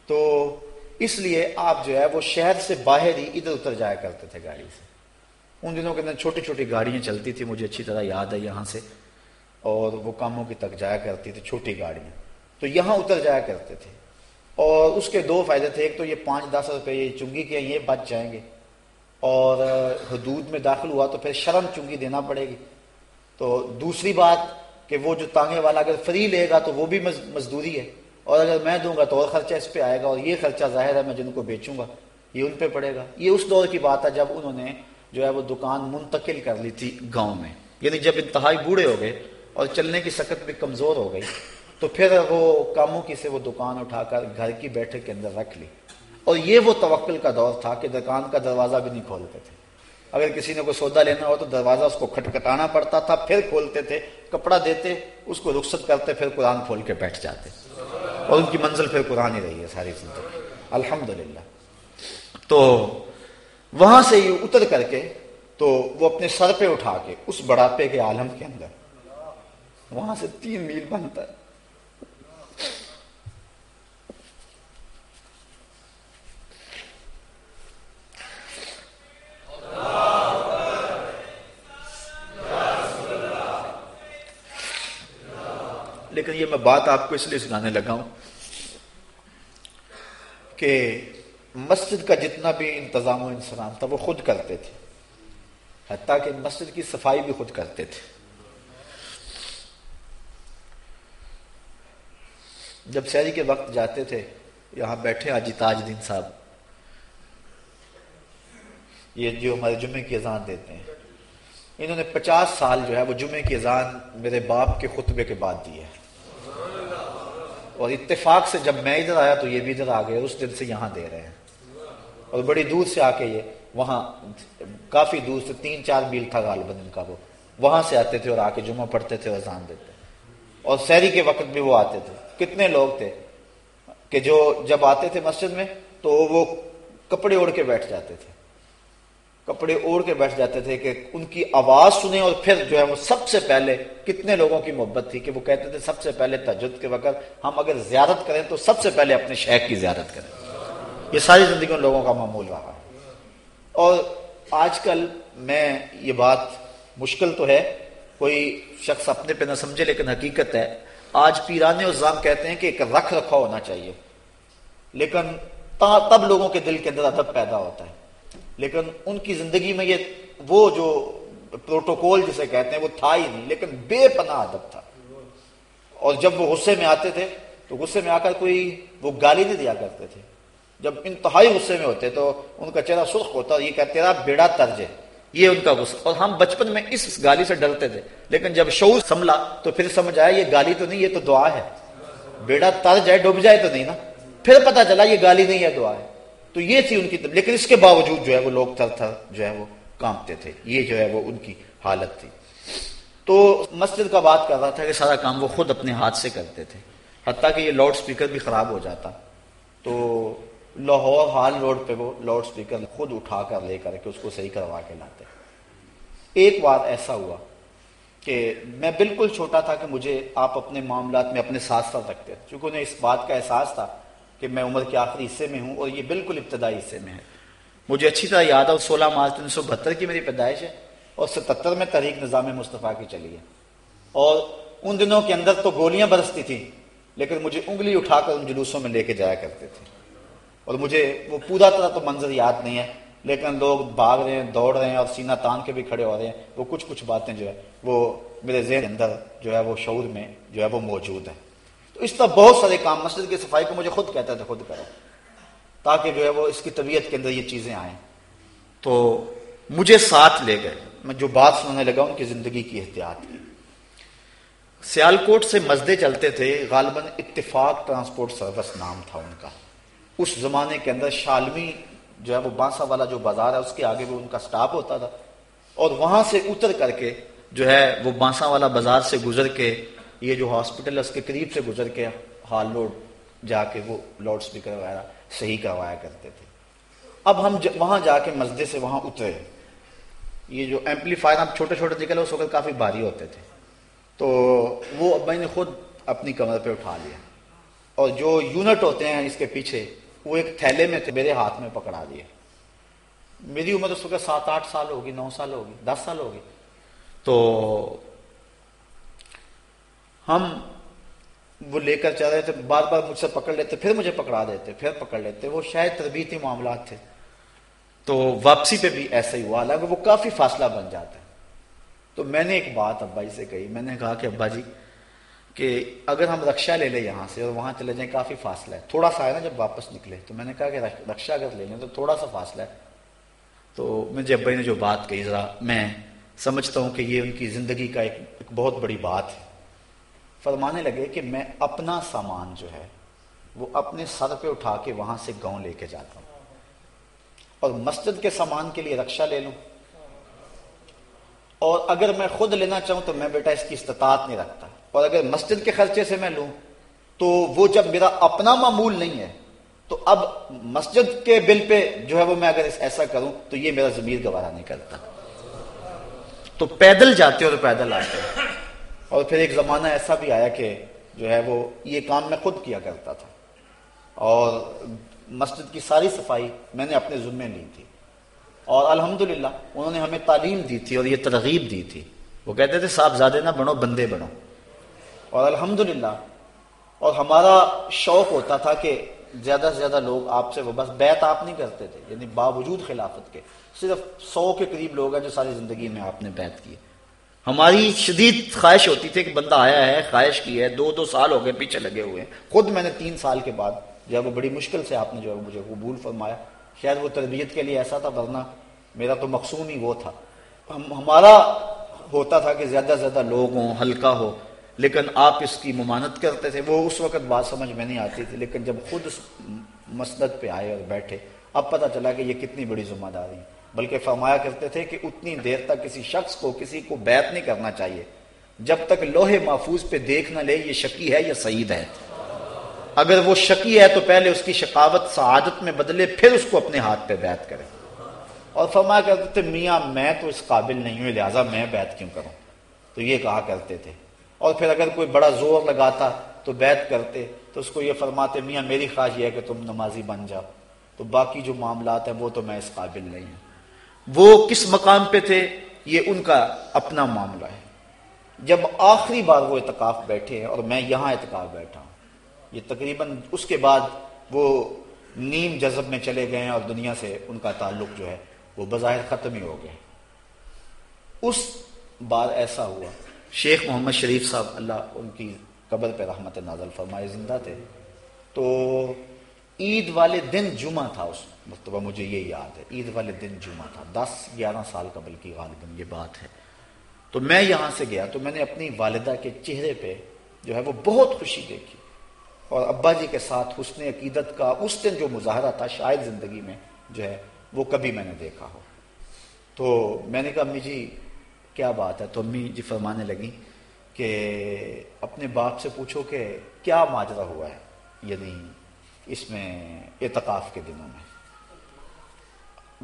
تو اس لیے آپ جو ہے، وہ شہر سے باہر ہی ادھر اتر جایا کرتے تھے گاڑی سے۔ ان دنوں کے اندر چھوٹی چھوٹی گاڑیاں چلتی تھی مجھے اچھی طرح یاد ہے یہاں سے۔ اور وہ کاموں کی تک جایا کرتی تھی، چھوٹی گاڑیاں۔ تو یہاں اتر جایا کرتے تھے۔ اور اس کے دو فائدے تھے، ایک تو یہ پانچ دس روپے یہ چنگی کے یہ بچ جائیں گے۔ اور حدود میں داخل ہوا تو پھر شرم چنگی دینا پڑے گی۔ تو دوسری بات کہ وہ جو تانگے والا اگر فری لے گا تو وہ بھی مزدوری ہے۔ اور اگر میں دوں گا تو اور خرچہ اس پہ آئے گا اور یہ خرچہ ظاہر ہے میں جن کو بیچوں گا، یہ ان پہ پڑے گا۔ یہ اس دور کی بات ہے جب انہوں نے جو ہے وہ دکان منتقل کر لی تھی گاؤں میں۔ یعنی جب انتہائی بوڑھے ہو گئے اور چلنے کی سکت بھی کمزور ہو گئی تو پھر وہ کاموں کی سے وہ دکان اٹھا کر گھر کی بیٹھک کے اندر رکھ لی۔ اور یہ وہ توکل کا دور تھا کہ دکان کا دروازہ بھی نہیں کھولتے تھے۔ اگر کسی نے کوئی سودا لینا ہو تو دروازہ اس کو کھٹکھٹانا پڑتا تھا، پھر کھولتے تھے، کپڑا دیتے، اس کو رخصت کرتے، پھر قرآن کھول کے بیٹھ جاتے۔ اور ان کی منزل پھر قرآن ہی رہی ہے ساری زندگی۔ الحمد تو وہاں سے یہ اتر کر کے تو وہ اپنے سر پہ اٹھا کے اس بڑھاپے کے عالم کے اندر، وہاں سے تین میل بنتا ہے۔ لیکن یہ میں بات آپ کو اس لیے سنانے لگا ہوں کہ مسجد کا جتنا بھی انتظام و انسلام تھا وہ خود کرتے تھے، حتیٰ کہ مسجد کی صفائی بھی خود کرتے تھے۔ جب شہری کے وقت جاتے تھے، یہاں بیٹھے آجی تاج دین صاحب۔ یہ جو ہمارے جمعے کی اذان دیتے ہیں۔ انہوں نے پچاس سال جو ہے وہ جمعے کی اذان میرے باپ کے خطبے کے بعد دی ہے۔ اور اتفاق سے جب میں ادھر آیا تو یہ بھی ادھر آ گئے اس دن سے یہاں دے رہے ہیں۔ اور بڑی دور سے آ کے یہ وہاں کافی دور سے تین چار میل تھا غالباً ان کا وہ۔ وہاں سے آتے تھے اور آ کے جمعہ پڑھتے تھے اور اذان دیتے۔ اور سحری کے وقت بھی وہ آتے تھے۔ کتنے لوگ تھے کہ جو جب آتے تھے مسجد میں تو وہ کپڑے اوڑھ کے بیٹھ جاتے تھے۔ کپڑے اوڑھ کے بیٹھ جاتے تھے کہ ان کی آواز سنیں اور پھر جو ہے وہ سب سے پہلے کتنے لوگوں کی محبت تھی کہ وہ کہتے تھے سب سے پہلے تجد کے وقت ہم اگر زیارت کریں تو سب سے پہلے اپنے شیخ کی زیارت کریں۔ یہ ساری زندگی ان لوگوں کا معمول رہا۔ اور آج کل میں یہ بات مشکل تو ہے، کوئی شخص اپنے پہ نہ سمجھے لیکن حقیقت ہے، آج پیرانے اور زام کہتے ہیں کہ ایک رکھ رکھا ہونا چاہیے۔ لیکن تب لوگوں کے دل کے اندر ادب پیدا ہوتا ہے۔ لیکن ان کی زندگی میں یہ وہ جو پروٹوکول جسے کہتے ہیں وہ تھا ہی نہیں، لیکن بے پناہ ادب تھا۔ اور جب وہ غصے میں آتے تھے، تو غصے میں آ کر کوئی وہ گالی نہیں دیا کرتے تھے۔ جب انتہائی غصے میں ہوتے تو ان کا چہرہ سرخ ہوتا اور یہ کہتے تیرا بیڑا ترج ہے یہ ان کا غصہ۔ اور ہم بچپن میں اس گالی سے ڈرتے تھے، لیکن جب شعور سنبھلا تو پھر سمجھ آیا، یہ گالی تو نہیں، یہ تو دعا ہے۔ بیڑا ترج ہے، ڈوب جائے تو نہیں نا۔ پھر پتا چلا، یہ گالی نہیں ہے، دعا ہے۔ تو یہ تھی ان کی لیکن اس کے باوجود جو ہے وہ لوگ تھر تھر جو ہے وہ کامتے تھے۔ یہ جو ہے وہ ان کی حالت تھی۔ تو مسجد کا بات کر رہا تھا کہ سارا کام وہ خود اپنے ہاتھ سے کرتے تھے۔ حتیٰ کہ یہ لاؤڈ سپیکر بھی خراب ہو جاتا۔ تو لاہور ہال روڈ پہ وہ لاؤڈ سپیکر خود اٹھا کر لے کر کے اس کو صحیح کروا کے لاتے۔ ایک بات ایسا ہوا کہ میں بالکل چھوٹا تھا کہ مجھے آپ اپنے معاملات میں اپنے ساتھ ساتھ رکھتے چونکہ انہیں اس بات کا احساس تھا کہ میں عمر کے آخری حصے میں ہوں اور یہ بالکل ابتدائی حصے میں ہے۔ مجھے اچھی طرح یاد ہے سولہ مارچ انیس سو بہتر کی میری پیدائش ہے، اور ستہتر میں تحریک نظام مصطفیٰ کی چلی ہے۔ اور ان دنوں کے اندر تو گولیاں برستی تھیں، لیکن مجھے انگلی اٹھا کر ان جلوسوں میں لے کے جایا کرتے تھے۔ اور مجھے وہ پورا طرح تو منظر یاد نہیں ہے، لیکن لوگ بھاگ رہے ہیں، دوڑ رہے ہیں، اور سینہ تان کے بھی کھڑے ہو رہے ہیں۔ وہ کچھ کچھ باتیں جو ہے، وہ میرے ذہن اندر جو ہے، وہ شعور میں جو ہے، وہ موجود ہے تو اس طرح بہت سارے کام، مسجد کی صفائی کو مجھے خود کہتا تھا خود کرو۔ تاکہ جو ہے وہ اس کی طبیعت کے اندر یہ چیزیں آئیں۔ تو مجھے ساتھ لے گئے۔ میں جو بات سننے لگا، ان کی زندگی کی احتیاط کی۔ سیالکوٹ سے مسجدیں چلتے تھے، غالباً اتفاق ٹرانسپورٹ سروس نام تھا ان کا۔ اس زمانے کے اندر شالمی جو ہے وہ بانسا والا جو بازار ہے، اس کے آگے وہ ان کا سٹاپ ہوتا تھا۔ اور وہاں سے اتر کر کے جو ہے وہ بانسا والا بازار سے گزر کے یہ جو ہاسپٹل ہے، اس کے قریب سے گزر کے ہال روڈ جا کے وہ لاؤڈ اسپیکر وغیرہ صحیح کروایا کرتے تھے۔ اب ہم وہاں جا کے مسجد سے وہاں اترے۔ یہ جو ایمپلیفائر ہم چھوٹے چھوٹے نکلے اس وقت کافی بھاری ہوتے تھے۔ تو وہ میں نے خود اپنی کمر پہ اٹھا لیا۔ اور جو یونٹ ہوتے ہیں اس کے پیچھے، وہ ایک تھیلے میں تھے، میرے ہاتھ میں پکڑا دیا۔ میری عمر اس وقت سات آٹھ سال ہوگی، نو سال ہوگی، دس سال ہوگی۔ تو ہم وہ لے کر چل رہے تھے بار بار مجھ سے پکڑ لیتے پھر مجھے پکڑا دیتے پھر پکڑ لیتے۔ وہ شاید تربیتی معاملات تھے۔ تو واپسی پہ بھی ایسا ہی ہوا۔ حالانکہ وہ کافی فاصلہ بن جاتا ہے۔ تو میں نے ایک بات ابا جی سے کہی۔ میں نے کہا کہ ابا جی کہ اگر ہم رکشا لے لیں یہاں سے اور وہاں چلے جائیں کافی فاصلہ ہے۔ تھوڑا سا ہے نا جب واپس نکلے۔ تو میں نے کہا کہ رکشا اگر لے لیں تو تھوڑا سا فاصلہ ہے۔ تو مجھے ابا جی نے جو بات کہی ذرا میں سمجھتا ہوں کہ یہ ان کی زندگی کا ایک, ایک بہت بڑی بات ہے۔ فرمانے لگے کہ میں اپنا سامان جو ہے وہ اپنے سر پہ اٹھا کے وہاں سے گاؤں لے کے جاتا ہوں۔ اور مسجد کے سامان کے لیے رکشا لے لوں۔ اور اگر میں خود لینا چاہوں تو میں بیٹا اس کی استطاعت نہیں رکھتا۔ اور اگر مسجد کے خرچے سے میں لوں تو وہ جب میرا اپنا معمول نہیں ہے تو اب مسجد کے بل پہ جو ہے وہ میں اگر ایسا کروں تو یہ میرا ضمیر گوارا نہیں کرتا۔ تو پیدل جاتے ہو تو پیدل آتے اور پھر ایک زمانہ ایسا بھی آیا کہ جو ہے وہ یہ کام میں خود کیا کرتا تھا۔ اور مسجد کی ساری صفائی میں نے اپنے ذمے لی تھی۔ اور الحمدللہ انہوں نے ہمیں تعلیم دی تھی اور یہ ترغیب دی تھی۔ وہ کہتے تھے صاحب زیادہ نہ بنو، بندے بنو۔ اور الحمدللہ اور ہمارا شوق ہوتا تھا کہ زیادہ سے زیادہ لوگ آپ سے وہ بس بیت آپ نہیں کرتے تھے یعنی باوجود خلافت کے۔ صرف سو کے قریب لوگ ہیں جو ساری زندگی میں آپ نے بیت کی۔ ہماری شدید خواہش ہوتی تھی کہ بندہ آیا ہے، خواہش کی ہے، دو دو سال ہو گئے پیچھے لگے ہوئے ہیں۔ خود میں نے تین سال کے بعد جب وہ بڑی مشکل سے آپ نے جو ہے مجھے قبول فرمایا۔ شاید وہ تربیت کے لیے ایسا تھا، ورنہ میرا تو مقصوم ہی وہ تھا۔ ہم، ہمارا ہوتا تھا کہ زیادہ سے زیادہ لوگ ہوں، ہلکا ہو، لیکن آپ اس کی ممانت کرتے تھے۔ وہ اس وقت بات سمجھ میں نہیں آتی تھی، لیکن جب خود مسجد پہ آئے اور بیٹھے، اب پتہ چلا کہ یہ کتنی بڑی ذمہ داری بلکہ فرمایا کرتے تھے کہ اتنی دیر تک کسی شخص کو کسی کو بیت نہیں کرنا چاہیے۔ جب تک لوہے محفوظ پہ دیکھ نہ لے، یہ شکی ہے یا سعید ہے؟ اگر وہ شکی ہے تو پہلے اس کی شکاوت سعادت میں بدلے، پھر اس کو اپنے ہاتھ پہ بیت کرے۔ اور فرمایا کرتے تھے، میاں، میں تو اس قابل نہیں ہوں، لہٰذا میں بیت کیوں کروں؟ تو یہ کہا کرتے تھے۔ اور پھر اگر کوئی بڑا زور لگاتا تو بیت کرتے، تو اس کو یہ فرماتے، میاں، میری خواہش یہ ہے کہ تم نمازی بن جاؤ۔ تو باقی جو معاملات ہیں وہ تو میں اس قابل نہیں ہوں۔ وہ کس مقام پہ تھے، یہ ان کا اپنا معاملہ ہے۔ جب آخری بار وہ اعتکاف بیٹھے ہیں اور میں یہاں اعتکاف بیٹھا ہوں یہ تقریباً اس کے بعد وہ نیم جذب میں چلے گئے ہیں اور دنیا سے ان کا تعلق جو ہے وہ بظاہر ختم ہی ہو گئے اس بار ایسا ہوا۔ شیخ محمد شریف صاحب اللہ ان کی قبر پہ رحمت نازل فرمائے، زندہ تھے۔ تو عید والے دن جمعہ تھا اس مرتبہ، مجھے یہ یاد ہے، عید والے دن جمعہ تھا۔ دس، گیارہ سال قبل کی غالباً یہ بات ہے۔ تو میں یہاں سے گیا تو میں نے اپنی والدہ کے چہرے پہ جو ہے وہ بہت خوشی دیکھی۔ اور ابا جی کے ساتھ حسن عقیدت کا اس دن جو مظاہرہ تھا شاید زندگی میں جو ہے وہ کبھی میں نے دیکھا ہو۔ تو میں نے کہا، امی جی کیا بات ہے؟ تو امی جی فرمانے لگی کہ اپنے باپ سے پوچھو کہ کیا ماجرا ہوا ہے؟ یعنی اس میں اعتقاف کے دنوں میں۔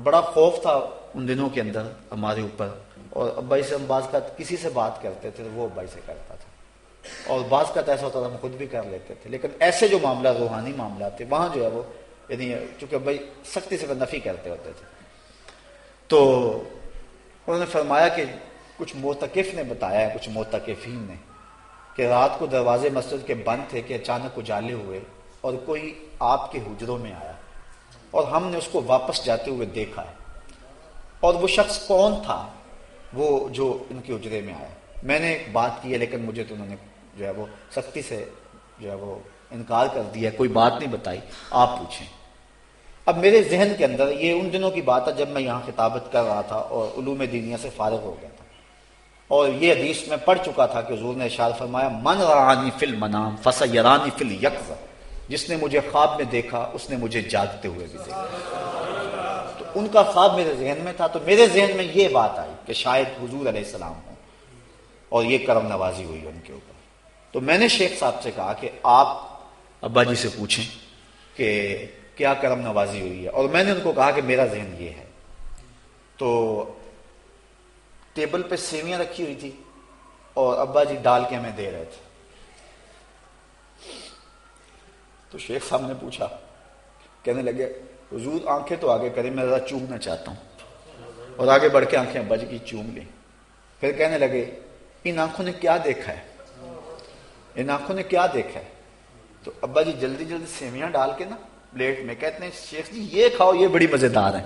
بڑا خوف تھا ان دنوں کے اندر ہمارے اوپر۔ اور ابائی جی سے ہم بعض کا کسی سے بات کرتے تھے وہ ابائی جی سے کرتا تھا۔ اور بعض کا ایسا ہوتا تھا ہم خود بھی کر لیتے تھے۔ لیکن ایسے جو معاملہ روحانی معاملات تھے، وہاں جو ہے وہ یعنی چونکہ بھائی جی سختی سے نفی کرتے ہوتے تھے۔ تو انہوں نے فرمایا کہ کچھ موتقف نے بتایا ہے کچھ موتقفین نے، کہ رات کو دروازے مسجد کے بند تھے کہ اچانک اجالے ہوئے۔ اور کوئی آپ کے حجروں میں آیا اور ہم نے اس کو واپس جاتے ہوئے دیکھا ہے۔ اور وہ شخص کون تھا؟ وہ جو ان کے اجرے میں آیا۔ میں نے بات کی ہے، لیکن مجھے تو انہوں نے جو ہے وہ سختی سے جو ہے وہ انکار کر دیا کوئی بات نہیں بتائی۔ آپ پوچھیں۔ اب میرے ذہن کے اندر یہ ان دنوں کی بات ہے جب میں یہاں خطابت کر رہا تھا اور علوم دینیا سے فارغ ہو گیا تھا۔ اور یہ حدیث میں پڑھ چکا تھا کہ حضور نے اشار فرمایا، من رانی فل منام فس یرانی فل یکز جس نے مجھے خواب میں دیکھا، اس نے مجھے جاگتے ہوئے بھی دیکھا۔ تو ان کا خواب میرے ذہن میں تھا۔ تو میرے ذہن میں یہ بات آئی کہ شاید حضور علیہ السلام ہوں اور یہ کرم نوازی ہوئی ان کے اوپر۔ تو میں نے شیخ صاحب سے کہا کہ آپ ابا جی سے پوچھیں کہ کیا کرم نوازی ہوئی ہے؟ اور میں نے ان کو کہا کہ میرا ذہن یہ ہے۔ تو ٹیبل پہ سیویاں رکھی ہوئی تھی اور ابا جی ڈال کے ہمیں دے رہے تھے۔ تو شیخ صاحب نے پوچھا، کہنے لگے، حضور آنکھیں تو آگے کریں، میں ذرا چومنا چاہتا ہوں۔ اور آگے بڑھ کے آنکھیں ابا جی کی چوم لی پھر کہنے لگے، ان آنکھوں نے کیا دیکھا ہے؟ ان آنکھوں نے کیا دیکھا ہے؟ تو ابا جی جلدی جلدی سیویاں ڈال کے نا، پلیٹ میں کہتے ہیں، شیخ جی یہ کھاؤ، یہ بڑی مزیدار ہے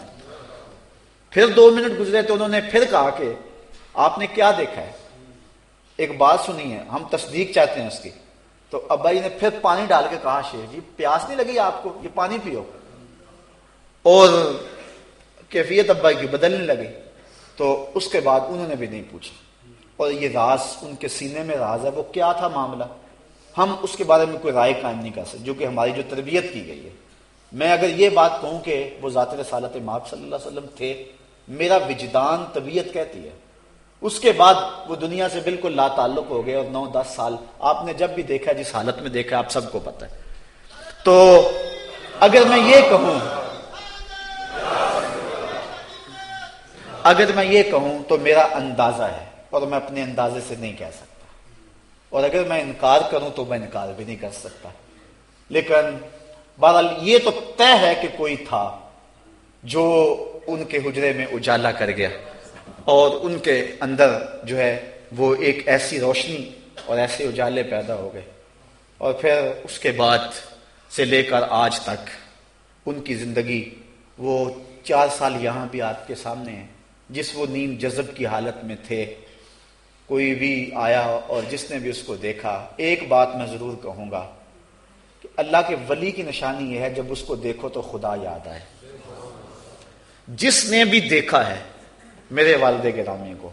پھر دو منٹ گزرے تو انہوں نے پھر کہا کہ، آپ نے کیا دیکھا ہے؟ ایک بات سنی ہے، ہم تصدیق چاہتے ہیں اس کی۔ تو ابا جی نے پھر پانی ڈال کے کہا، شیخ جی پیاس نہیں لگی آپ کو؟ یہ پانی پیو۔ اور کیفیت ابا کی بدلنے لگی۔ تو اس کے بعد انہوں نے بھی نہیں پوچھا۔ اور یہ راز ان کے سینے میں راز ہے، وہ کیا تھا معاملہ؟ ہم اس کے بارے میں کوئی رائے قائم نہیں کر سکتے، جو کہ ہماری جو تربیت کی گئی ہے۔ میں اگر یہ بات کہوں کہ وہ ذات رسالت ماب صلی اللہ علیہ وسلم تھے، میرا وجدان طبیعت کہتی ہے۔ اس کے بعد وہ دنیا سے بالکل لا تعلق ہو گئے اور نو دس سال آپ نے جب بھی دیکھا جس حالت میں دیکھا آپ سب کو پتا ہے۔ تو اگر میں یہ کہوں اگر میں یہ کہوں تو میرا اندازہ ہے اور میں اپنے اندازے سے نہیں کہہ سکتا۔ اور اگر میں انکار کروں تو میں انکار بھی نہیں کر سکتا۔ لیکن بہرحال یہ تو طے ہے کہ کوئی تھا جو ان کے حجرے میں اجالا کر گیا۔ اور ان کے اندر جو ہے وہ ایک ایسی روشنی اور ایسے اجالے پیدا ہو گئے۔ اور پھر اس کے بعد سے لے کر آج تک ان کی زندگی وہ چار سال یہاں بھی آپ کے سامنے ہیں۔ جس وہ نیم جذب کی حالت میں تھے، کوئی بھی آیا اور جس نے بھی اس کو دیکھا، ایک بات میں ضرور کہوں گا کہ اللہ کے ولی کی نشانی یہ ہے، جب اس کو دیکھو تو خدا یاد آئے۔ جس نے بھی دیکھا ہے میرے والد گرامی کو۔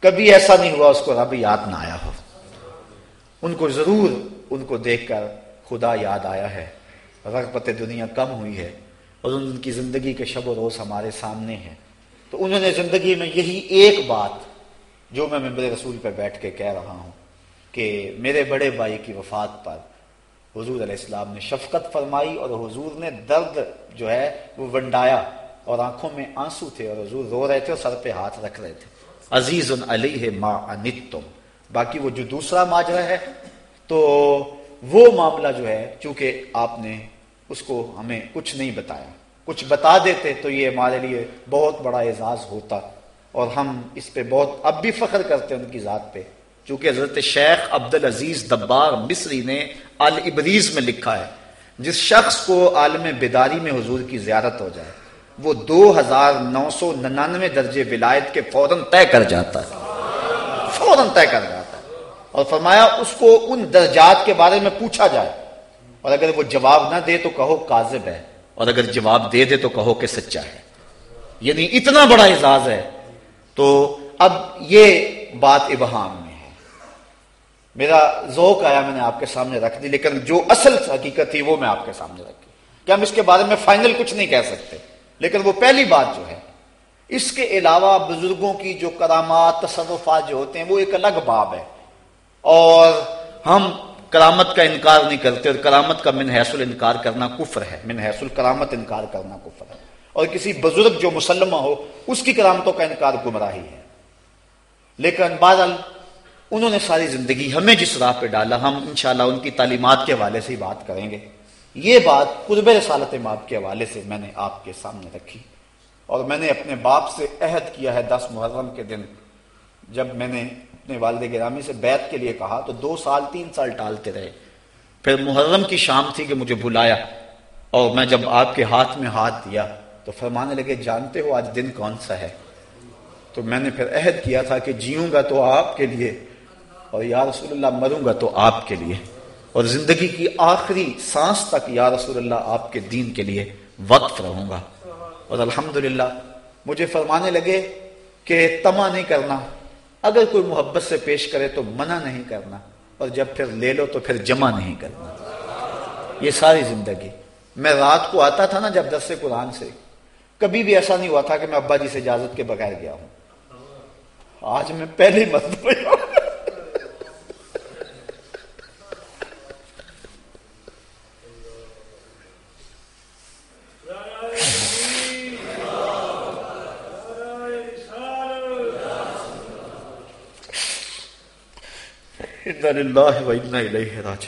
کبھی ایسا نہیں ہوا اس کو رب یاد نہ آیا ہو۔ ان کو ضرور ان کو دیکھ کر خدا یاد آیا ہے۔ رغبت دنیا کم ہوئی ہے اور ان کی زندگی کے شب و روز ہمارے سامنے ہیں۔ تو انہوں نے زندگی میں یہی ایک بات جو میں ممبر رسول پہ بیٹھ کے کہہ رہا ہوں کہ میرے بڑے بھائی کی وفات پر حضور علیہ السلام نے شفقت فرمائی اور حضور نے درد جو ہے وہ ونڈایا۔ اور آنکھوں میں آنسو تھے اور حضور رو رہے تھے اور سر پہ ہاتھ رکھ رہے تھے۔ عزیز علی ما انتم باقی وہ جو دوسرا ماجرا ہے، تو وہ معاملہ جو ہے، چونکہ آپ نے اس کو ہمیں کچھ نہیں بتایا۔ کچھ بتا دیتے تو یہ ہمارے لیے بہت بڑا اعزاز ہوتا۔ اور ہم اس پہ بہت اب بھی فخر کرتے ہیں ان کی ذات پہ۔ چونکہ حضرت شیخ عبد العزیز دبار مصری نے البریز میں لکھا ہے، جس شخص کو عالم بیداری میں حضور کی زیارت ہو جائے۔ وہ دو ہزار نو سو ننانوے درجے ولایت کے فوراً طے کر جاتا ہے۔ فوراً طے کر جاتا ہے۔ اور فرمایا اس کو ان درجات کے بارے میں پوچھا جائے۔ اور اگر وہ جواب نہ دے تو کہو کاذب ہے۔ اور اگر جواب دے دے تو کہو کہ سچا ہے۔ یعنی اتنا بڑا اعزاز ہے۔ تو اب یہ بات ابہام میں ہے۔ میرا ذوق آیا میں نے آپ کے سامنے رکھ دی، لیکن جو اصل حقیقت تھی وہ میں آپ کے سامنے رکھی۔ کہ ہم اس کے بارے میں فائنل کچھ نہیں کہہ سکتے؟ لیکن وہ پہلی بات جو ہے، اس کے علاوہ بزرگوں کی جو کرامات تصرفات جو ہوتے ہیں، وہ ایک الگ باب ہے۔ اور ہم کرامت کا انکار نہیں کرتے، اور کرامت کا من حیث انکار کرنا کفر ہے۔ من حیث الکرامت انکار کرنا کفر ہے۔ اور کسی بزرگ جو مسلمہ ہو، اس کی کرامتوں کا انکار گمراہی ہے۔ لیکن بادل انہوں نے ساری زندگی ہمیں جس راہ پہ ڈالا، ہم انشاءاللہ ان کی تعلیمات کے حوالے سے ہی بات کریں گے۔ یہ بات قرب رسالت ماب کے حوالے سے میں نے آپ کے سامنے رکھی اور میں نے اپنے باپ سے عہد کیا ہے دس محرم کے دن۔ جب میں نے اپنے والد گرامی سے بیت کے لیے کہا تو دو سال تین سال ٹالتے رہے۔ پھر محرم کی شام تھی کہ مجھے بلایا اور میں جب آپ کے ہاتھ میں ہاتھ دیا تو فرمانے لگے، جانتے ہو آج دن کون سا ہے؟ تو میں نے پھر عہد کیا تھا کہ جیوں گا تو آپ کے لیے اور یا رسول اللہ مروں گا تو آپ کے لیے۔ اور زندگی کی آخری سانس تک یا رسول اللہ آپ کے دین کے لیے وقف رہوں گا۔ اور الحمدللہ، مجھے فرمانے لگے کہ تما نہیں کرنا۔ اگر کوئی محبت سے پیش کرے تو منع نہیں کرنا۔ اور جب پھر لے لو تو پھر جمع نہیں کرنا۔ یہ ساری زندگی۔ میں رات کو آتا تھا نا جب دس قرآن سے۔ کبھی بھی ایسا نہیں ہوا تھا کہ میں ابا جی سے اجازت کے بغیر گیا ہوں۔ آج میں پہلی مرتبہ راج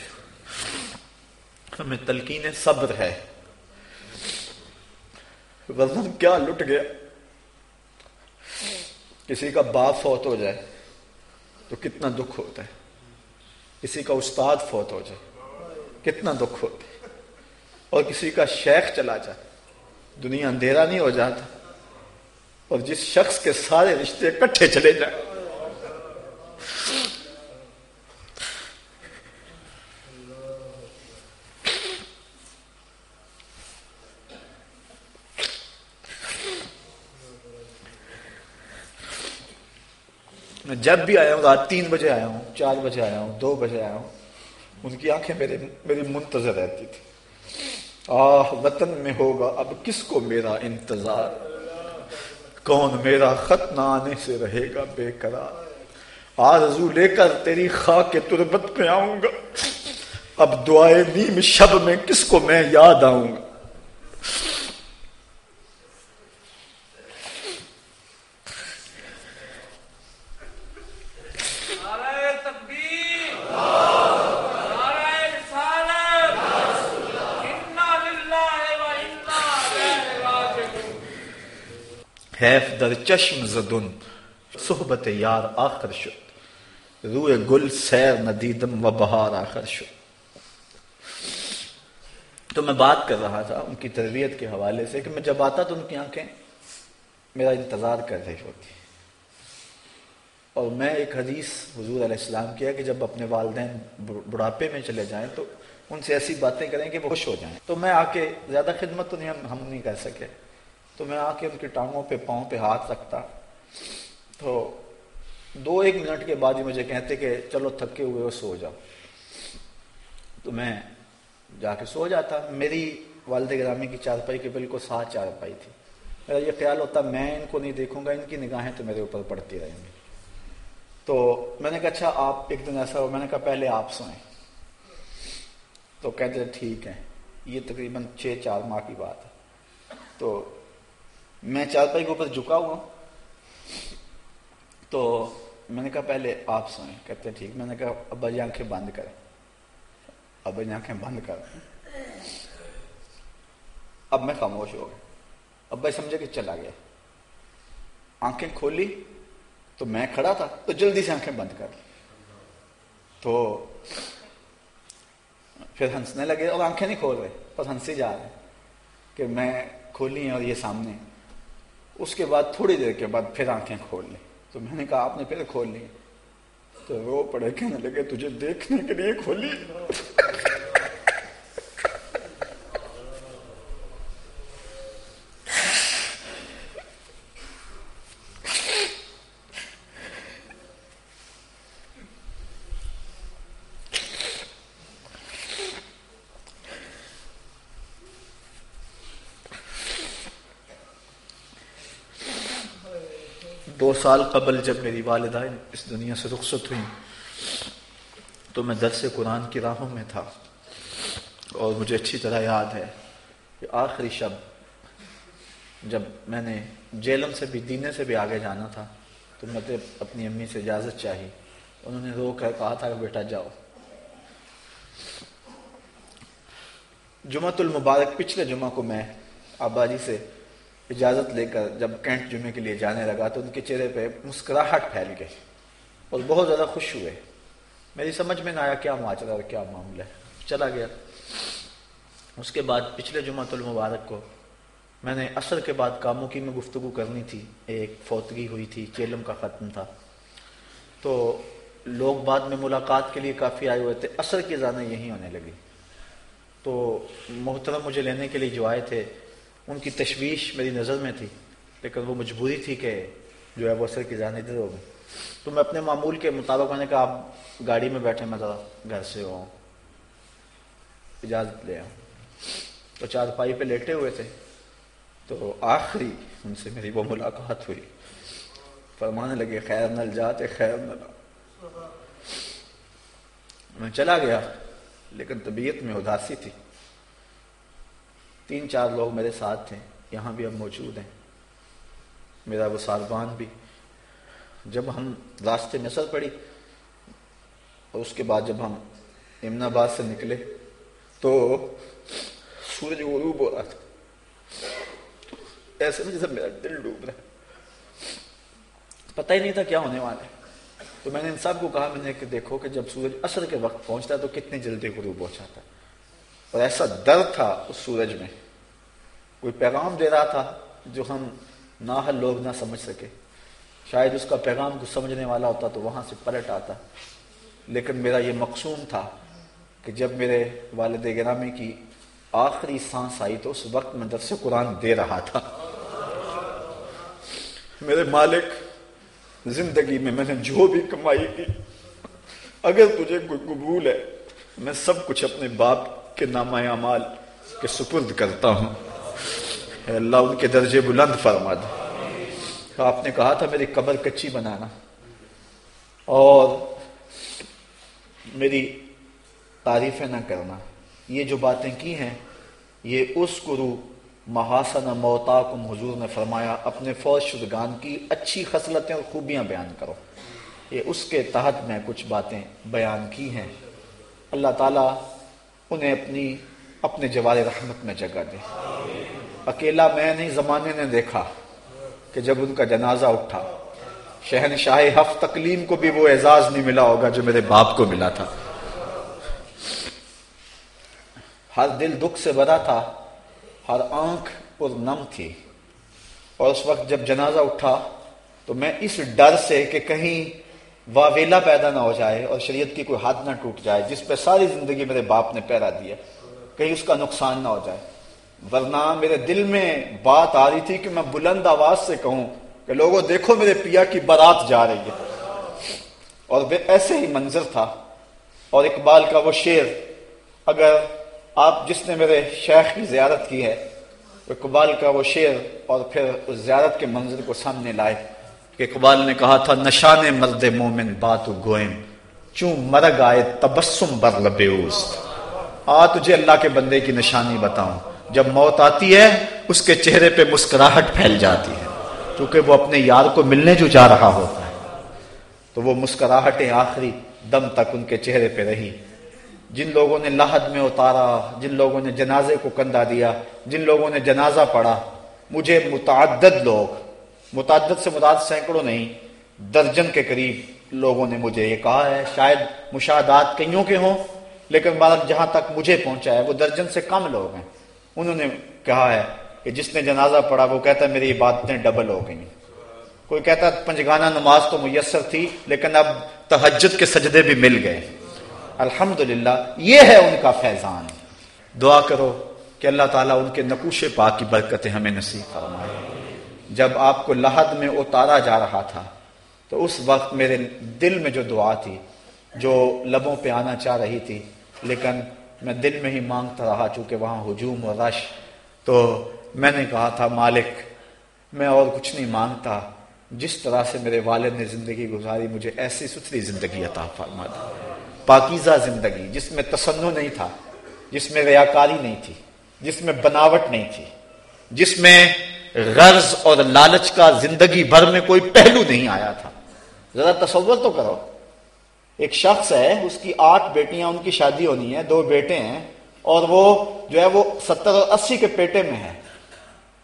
ہمیں تلقین صبر ہے وزن کیا لٹ گیا کسی کا باپ فوت ہو جائے تو کتنا دکھ ہوتا ہے کسی کا استاد فوت ہو جائے کتنا دکھ ہوتا ہے اور کسی کا شیخ چلا جائے دنیا اندھیرا نہیں ہو جاتا اور جس شخص کے سارے رشتے کٹھے چلے جائیں میں جب بھی آیا ہوں، رات تین بجے آیا ہوں، چار بجے آیا ہوں، دو بجے آیا ہوں، ان کی آنکھیں میرے میری منتظر رہتی تھی۔ آہ، وطن میں ہوگا اب کس کو میرا انتظار؟ کون میرا خط نہ آنے سے رہے گا بے قرار آرزو لے کر تیری خاک کے تربت پہ آؤں گا۔ اب دعائے نیم شب میں کس کو میں یاد آؤں گا حیف در چشم زدن، صحبت یار آخر شد روئے گل سیر ندیدم و بہار آخر شد۔ تو میں بات کر رہا تھا ان کی تربیت کے حوالے سے کہ میں جب آتا تو ان کی آنکھیں میرا انتظار کر رہی ہوتی۔ اور میں ایک حدیث حضور علیہ السلام کیا کہ جب اپنے والدین بڑھاپے میں چلے جائیں تو ان سے ایسی باتیں کریں کہ وہ خوش ہو جائیں۔ تو میں آ کے زیادہ خدمت تو نہیں ہم نہیں کر سکے۔ تو میں آ کے ان کی ٹانگوں پہ پاؤں پہ ہاتھ رکھتا۔ تو دو ایک منٹ کے بعد ہی مجھے کہتے کہ چلو تھکے ہوئے ہو، سو جاؤ۔ تو میں جا کے سو جاتا۔ میری والد گرامی کی چارپائی کے بالکل ساتھ چارپائی تھی۔ میرا یہ خیال ہوتا، میں ان کو نہیں دیکھوں گا، ان کی نگاہیں تو میرے اوپر پڑتی رہیں گی۔ تو میں نے کہا اچھا آپ ایک دن ایسا ہو۔ میں نے کہا، پہلے آپ سوئیں۔ تو کہتے ٹھیک ہے۔ یہ تقریباً چھ چار ماہ کی بات ہے۔ تو میں چارپائی کے اوپر جھکا ہوا تو میں نے کہا پہلے آپ سوئیں کہتے ٹھیک۔ میں نے کہا ابا جی آنکھیں بند کریں۔ ابا جی آنکھیں بند کر اب میں خاموش ہو گیا۔ ابا سمجھے کہ چلا گیا۔ آنکھیں کھولی تو میں کھڑا تھا تو جلدی سے آنکھیں بند کر تو پھر ہنسنے لگے اور آنکھیں نہیں کھول رہے، بس ہنسی جا رہے کہ میں کھولی ہیں اور یہ سامنے اس کے بعد تھوڑی دیر کے بعد پھر آنکھیں کھول لی تو میں نے کہا، آپ نے پھر کھول لی تو وہ پڑے کہنے لگے، تجھے دیکھنے کے لیے کھولی دو سال قبل جب میری والدہ اس دنیا سے رخصت ہوئی تو میں درس قرآن کی راہوں میں تھا۔ اور مجھے اچھی طرح یاد ہے کہ آخری شب جب میں نے جیلم سے بھی، دینے سے بھی آگے جانا تھا، تو میں اپنی امی سے اجازت چاہی۔ انہوں نے رو کر کہا تھا کہ بیٹا جاؤ۔ جمعۃ المبارک، پچھلے جمعہ کو میں آبا جی سے اجازت لے کر جب کینٹ جمعے کے لیے جانے لگا تو ان کے چہرے پہ مسکراہٹ پھیل گئی اور بہت زیادہ خوش ہوئے۔ میری سمجھ میں نہ آیا کیا ماجرا اور کیا معاملہ ہے۔ چلا گیا۔ اس کے بعد پچھلے جمعہ المبارک کو میں نے اثر کے بعد کاموں کی میں گفتگو کرنی تھی۔ ایک فوتگی ہوئی تھی، چیلم کا ختم تھا۔ تو لوگ بعد میں ملاقات کے لیے کافی آئے ہوئے تھے۔ اثر کی زانیں یہی ہونے لگی تو محترم مجھے لینے کے لیے جو آئے تھے ان کی تشویش میری نظر میں تھی، لیکن وہ مجبوری تھی کہ جو ہے وہ اثر کی جانے دے ہو گئی تو میں اپنے معمول کے مطابق میں نے کہا، آپ گاڑی میں بیٹھے، میں ذرا گھر سے ہوں، اجازت لے آؤں۔ تو چار پائی پہ لیٹے ہوئے تھے۔ تو آخری ان سے میری وہ ملاقات ہوئی۔ فرمانے لگے، خیر نل جاتے، خیر نل میں چلا گیا، لیکن طبیعت میں اداسی تھی۔ تین چار لوگ میرے ساتھ تھے، یہاں بھی اب موجود ہیں۔ میرا وہ سالبان بھی۔ جب ہم راستے نسل پڑی، اور اس کے بعد جب ہم امن آباد سے نکلے، تو سورج غروب ہو رہا تھا۔ ایسے میں جیسے میرا دل ڈوب رہا پتہ ہی نہیں تھا کیا ہونے والا ہے۔ تو میں نے ان سب کو کہا، میں نے کہ دیکھو کہ جب سورج اثر کے وقت پہنچتا ہے تو کتنی جلدی غروب ہو جاتا اور ایسا درد تھا اس سورج میں۔ کوئی پیغام دے رہا تھا جو ہم ناحل لوگ نہ سمجھ سکے۔ شاید اس کا پیغام کو سمجھنے والا ہوتا تو وہاں سے پلٹ آتا۔ لیکن میرا یہ مقصوم تھا کہ جب میرے والد گرامی کی آخری سانس آئی تو اس وقت میں درس قرآن دے رہا تھا۔ میرے مالک، زندگی میں میں نے جو بھی کمائی کی، اگر تجھے کوئی قبول ہے، میں سب کچھ اپنے باپ کے نامہ اعمال کے سپرد کرتا ہوں۔ اے اللہ، ان کے درجے بلند فرما دے۔ آپ نے کہا تھا میری قبر کچی بنانا۔ اور میری تعریفیں نہ کرنا۔ یہ جو باتیں کی ہیں، یہ اس گرو محاسن موتاکم۔ حضور نے فرمایا، اپنے فوج شدگان کی اچھی خصلتیں اور خوبیاں بیان کرو۔ یہ اس کے تحت میں کچھ باتیں بیان کی ہیں۔ اللہ تعالیٰ انہیں اپنی اپنے جوار رحمت میں جگہ دے اکیلا میں نہیں، زمانے نے دیکھا کہ جب ان کا جنازہ اٹھا، شہنشاہ ہف تکلیم کو بھی وہ اعزاز نہیں ملا ہوگا جو میرے باپ کو ملا تھا۔ ہر دل دکھ سے بھرا تھا، ہر آنکھ پر نم تھی۔ اور اس وقت جب جنازہ اٹھا تو میں اس ڈر سے کہ کہیں واویلا پیدا نہ ہو جائے اور شریعت کی کوئی ہاتھ نہ ٹوٹ جائے، جس پہ ساری زندگی میرے باپ نے پیرا دیا، کہیں اس کا نقصان نہ ہو جائے۔ ورنہ میرے دل میں بات آ رہی تھی کہ میں بلند آواز سے کہوں کہ لوگوں، دیکھو میرے پیا کی بارات جا رہی ہے۔ اور ایسے ہی منظر تھا۔ اور اقبال کا وہ شعر، اگر آپ، جس نے میرے شیخ کی زیارت کی ہے، اقبال کا وہ شعر اور پھر اس زیارت کے منظر کو سامنے لائے۔ کہ اقبال نے کہا تھا، نشان مرد مومن بات گوئم چون مرگ آئے تبسم بر لبیوست آ، تجھے اللہ کے بندے کی نشانی بتاؤں۔ جب موت آتی ہے، اس کے چہرے پہ مسکراہٹ پھیل جاتی ہے کیونکہ وہ اپنے یار کو ملنے جو جا رہا ہوتا ہے۔ تو وہ مسکراہٹیں آخری دم تک ان کے چہرے پہ رہی جن لوگوں نے لحد میں اتارا، جن لوگوں نے جنازے کو کندھا دیا، جن لوگوں نے جنازہ پڑھا، مجھے متعدد لوگ متعدد سے مراد سینکڑوں نہیں، درجن کے قریب لوگوں نے مجھے یہ کہا ہے، شاید مشاہدات کئیوں کے ہوں، لیکن بات جہاں تک مجھے پہنچا ہے، وہ درجن سے کم لوگ ہیں۔ انہوں نے کہا ہے کہ جس نے جنازہ پڑھا، وہ کہتا ہے میری عبادتیں ڈبل ہو گئی کوئی کہتا ہے پنجگانہ نماز تو میسر تھی، لیکن اب تہجد کے سجدے بھی مل گئے۔ الحمد یہ ہے ان کا فیضان۔ دعا کرو کہ اللہ تعالیٰ ان کے نقوش پاک کی برکتیں ہمیں نصیب فرمائے۔ جب آپ کو لحد میں اتارا جا رہا تھا، تو اس وقت میرے دل میں جو دعا تھی، جو لبوں پہ آنا چاہ رہی تھی، لیکن میں دل میں ہی مانگتا رہا چونکہ وہاں ہجوم و رش۔ تو میں نے کہا تھا، مالک، میں اور کچھ نہیں مانگتا۔ جس طرح سے میرے والد نے زندگی گزاری، مجھے ایسی ستھری زندگی عطا فرما دی پاکیزہ زندگی، جس میں تسنو نہیں تھا، جس میں ریاکاری نہیں تھی، جس میں بناوٹ نہیں تھی، جس میں غرض اور لالچ کا زندگی بھر میں کوئی پہلو نہیں آیا تھا۔ ذرا تصور تو کرو۔ ایک شخص ہے، اس کی آٹھ بیٹیاں، ان کی شادی ہونی ہے، دو بیٹے ہیں، اور وہ جو ہے وہ ستر اور اسی کے پیٹے میں ہے۔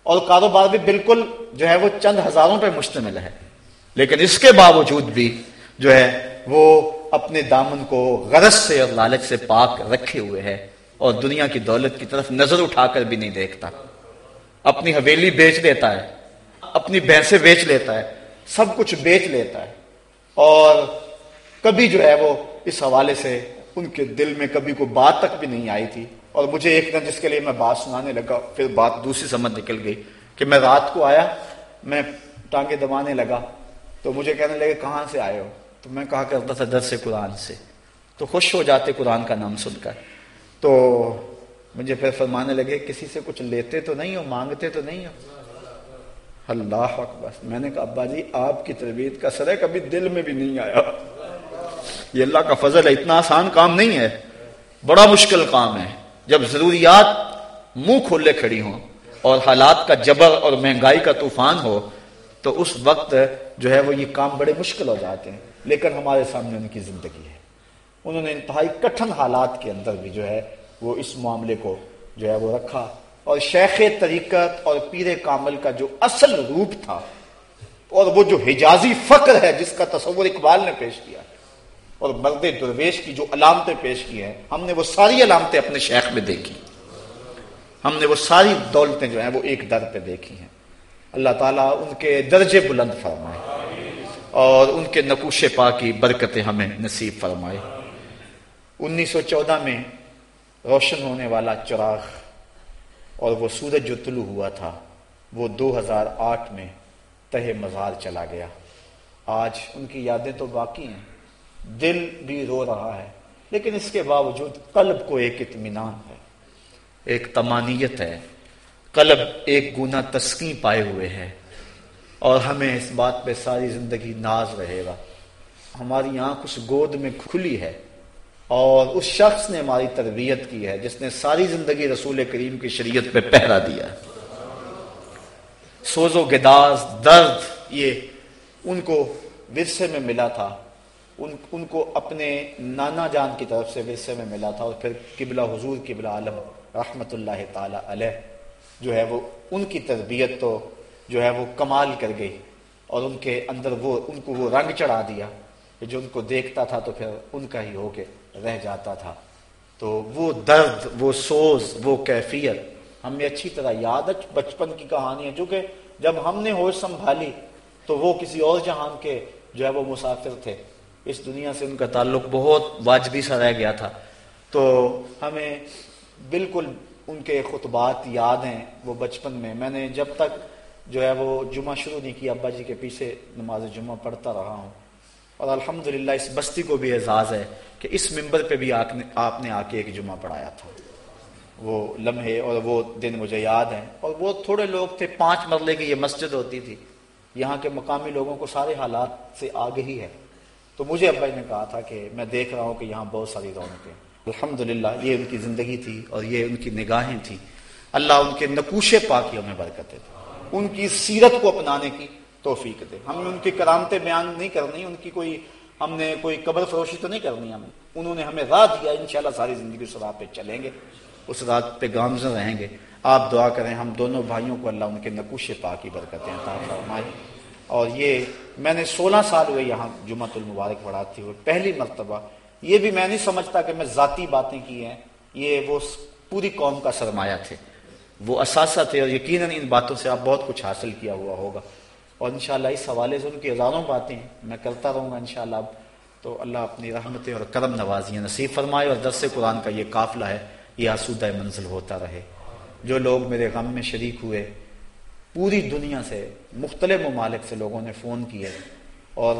اور کاروبار بھی بالکل جو ہے وہ چند ہزاروں پہ مشتمل ہے۔ لیکن اس کے باوجود بھی جو ہے وہ اپنے دامن کو غرض سے اور لالچ سے پاک رکھے ہوئے ہے اور دنیا کی دولت کی طرف نظر اٹھا کر بھی نہیں دیکھتا۔ اپنی حویلی بیچ دیتا ہے، اپنی بھینسیں بیچ لیتا ہے، سب کچھ بیچ لیتا ہے۔ اور کبھی جو ہے وہ اس حوالے سے ان کے دل میں کبھی کوئی بات تک بھی نہیں آئی تھی۔ اور مجھے ایک دن جس کے لیے میں بات سنانے لگا، پھر بات دوسری سمجھ نکل گئی کہ میں رات کو آیا، میں ٹانگے دبانے لگا۔ تو مجھے کہنے لگے، کہاں سے آئے ہو؟ تو میں کہا کرتا تھا در سے، قرآن سے۔ تو خوش ہو جاتے قرآن کا نام سن کر۔ تو مجھے پھر فرمانے لگے، کسی سے کچھ لیتے تو نہیں ہو، مانگتے تو نہیں ہو؟ اللہ اکبر۔ میں نے کہا، ابا جی آپ کی تربیت کا سر ہے، کبھی دل میں بھی نہیں آیا۔ یہ اللہ کا فضل ہے، اتنا آسان کام نہیں ہے۔ بڑا مشکل کام ہے۔ جب ضروریات منہ کھولے کھڑی ہوں اور حالات کا جبر اور مہنگائی کا طوفان ہو، تو اس وقت جو ہے وہ یہ کام بڑے مشکل ہو جاتے ہیں۔ لیکن ہمارے سامنے ان کی زندگی ہے۔ انہوں نے انتہائی کٹھن حالات کے اندر بھی جو ہے وہ اس معاملے کو جو ہے وہ رکھا اور شیخ طریقت اور پیر کامل کا جو اصل روپ تھا اور وہ جو حجازی فقر ہے جس کا تصور اقبال نے پیش کیا اور مرد درویش کی جو علامتیں پیش کی ہیں، ہم نے وہ ساری علامتیں اپنے شیخ میں دیکھی۔ ہم نے وہ ساری دولتیں جو ہیں وہ ایک در پہ دیکھی ہیں۔ اللہ تعالیٰ ان کے درجے بلند فرمائے اور ان کے نقوش پا کی برکتیں ہمیں نصیب فرمائے۔ انیس سو چودہ میں روشن ہونے والا چراغ اور وہ سورج جو طلوع ہوا تھا، وہ دو ہزار آٹھ میں تہ مزار چلا گیا۔ آج ان کی یادیں تو باقی ہیں۔ دل بھی رو رہا ہے، لیکن اس کے باوجود قلب کو ایک اطمینان ہے۔ ایک تمانیت ہے۔ قلب ایک گنا تسکی پائے ہوئے ہے۔ اور ہمیں اس بات پہ ساری زندگی ناز رہے گا۔ ہماری آنکھ اس گود میں کھلی ہے۔ اور اس شخص نے ہماری تربیت کی ہے، جس نے ساری زندگی رسول کریم کی شریعت پہ پہرا دیا ہے۔ سوز و گداز، درد، یہ ان کو ورثے میں ملا تھا۔ ان ان کو اپنے نانا جان کی طرف سے ورثے میں ملا تھا اور پھر قبلہ حضور، قبلہ عالم، رحمت اللہ تعالی علیہ جو ہے وہ ان کی تربیت تو جو ہے وہ کمال کر گئی اور ان کے اندر وہ، ان کو وہ رنگ چڑھا دیا کہ جو ان کو دیکھتا تھا تو پھر ان کا ہی ہو کے رہ جاتا تھا۔ تو وہ درد، وہ سوز، وہ کیفیت ہمیں اچھی طرح یاد ہے، بچپن کی کہانی ہے چونکہ جب ہم نے ہوش سنبھالی تو وہ کسی اور جہان کے جو ہے وہ مسافر تھے۔ اس دنیا سے ان کا تعلق بہت واجبی سا رہ گیا تھا۔ تو ہمیں بالکل ان کے خطبات یاد ہیں وہ بچپن میں۔ میں نے جب تک جو ہے وہ جمعہ شروع نہیں کیا، ابا جی کے پیچھے نماز جمعہ پڑھتا رہا ہوں۔ اور الحمدللہ اس بستی کو بھی اعزاز ہے کہ اس ممبر پہ بھی آپ نے آ کے ایک جمعہ پڑھایا تھا۔ وہ لمحے اور وہ دن مجھے یاد ہیں۔ اور وہ تھوڑے لوگ تھے، پانچ مرلے کی یہ مسجد ہوتی تھی۔ یہاں کے مقامی لوگوں کو سارے حالات سے آگے ہی ہے۔ تو مجھے ابا نے کہا تھا کہ میں دیکھ رہا ہوں کہ یہاں بہت ساری رونقیں الحمد یہ ان کی زندگی تھی اور یہ ان کی نگاہیں تھیں۔ اللہ ان کے نقوش پاکیوں میں برکتیں تھے ان کی سیرت کو اپنانے کی توفیق دے۔ ہم ان کی کرامتیں بیان نہیں کرنی، ان کی کوئی ہم نے کوئی قبر فروشی تو نہیں کرنی ہم انہوں نے ہمیں راہ دیا، انشاءاللہ ساری زندگی اس راہ پہ چلیں گے، اس رات پہ گامزن رہیں گے۔ آپ دعا کریں، ہم دونوں بھائیوں کو اللہ ان کے نقوش پاکی برکتیں عطا فرمائے۔ اور یہ میں نے سولہ سال ہوئے یہاں جمعہ المبارک پڑھاتی ہوئے پہلی مرتبہ۔ یہ بھی میں نہیں سمجھتا کہ میں ذاتی باتیں کی ہیں، یہ وہ پوری قوم کا سرمایہ تھے۔ وہ اثاثہ تھے اور یقیناً ان باتوں سے آپ بہت کچھ حاصل کیا ہوا ہوگا۔ اور انشاءاللہ اس حوالے سے ان کی ہزاروں باتیں میں کرتا رہوں گا انشاءاللہ اب تو اللہ اپنی رحمتیں اور کرم نوازیاں نصیب فرمائے اور درس قرآن کا یہ قافلہ ہے، یہ آسودہ منزل ہوتا رہے۔ جو لوگ میرے غم میں شریک ہوئے، پوری دنیا سے مختلف ممالک سے لوگوں نے فون کیے اور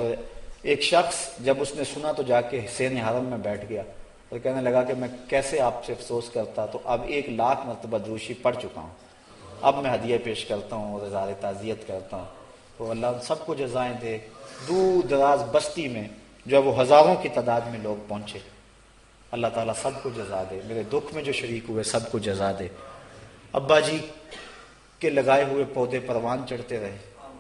ایک شخص جب اس نے سنا تو جا کے حسین حرم میں بیٹھ گیا اور کہنے لگا کہ میں کیسے آپ سے افسوس کرتا تو اب ایک لاکھ مرتبہ دوشی پڑھ چکا ہوں۔ اب میں ہدیہ پیش کرتا ہوں اور اظہار تعزیت کرتا ہوں۔ تو اللہ سب کو جزائیں دے۔ دور دراز بستی میں جو وہ ہزاروں کی تعداد میں لوگ پہنچے۔ اللہ تعالیٰ سب کو جزا دے۔ میرے دکھ میں جو شریک ہوئے سب کو جزا دے۔ ابا جی کے لگائے ہوئے پودے پروان چڑھتے رہے۔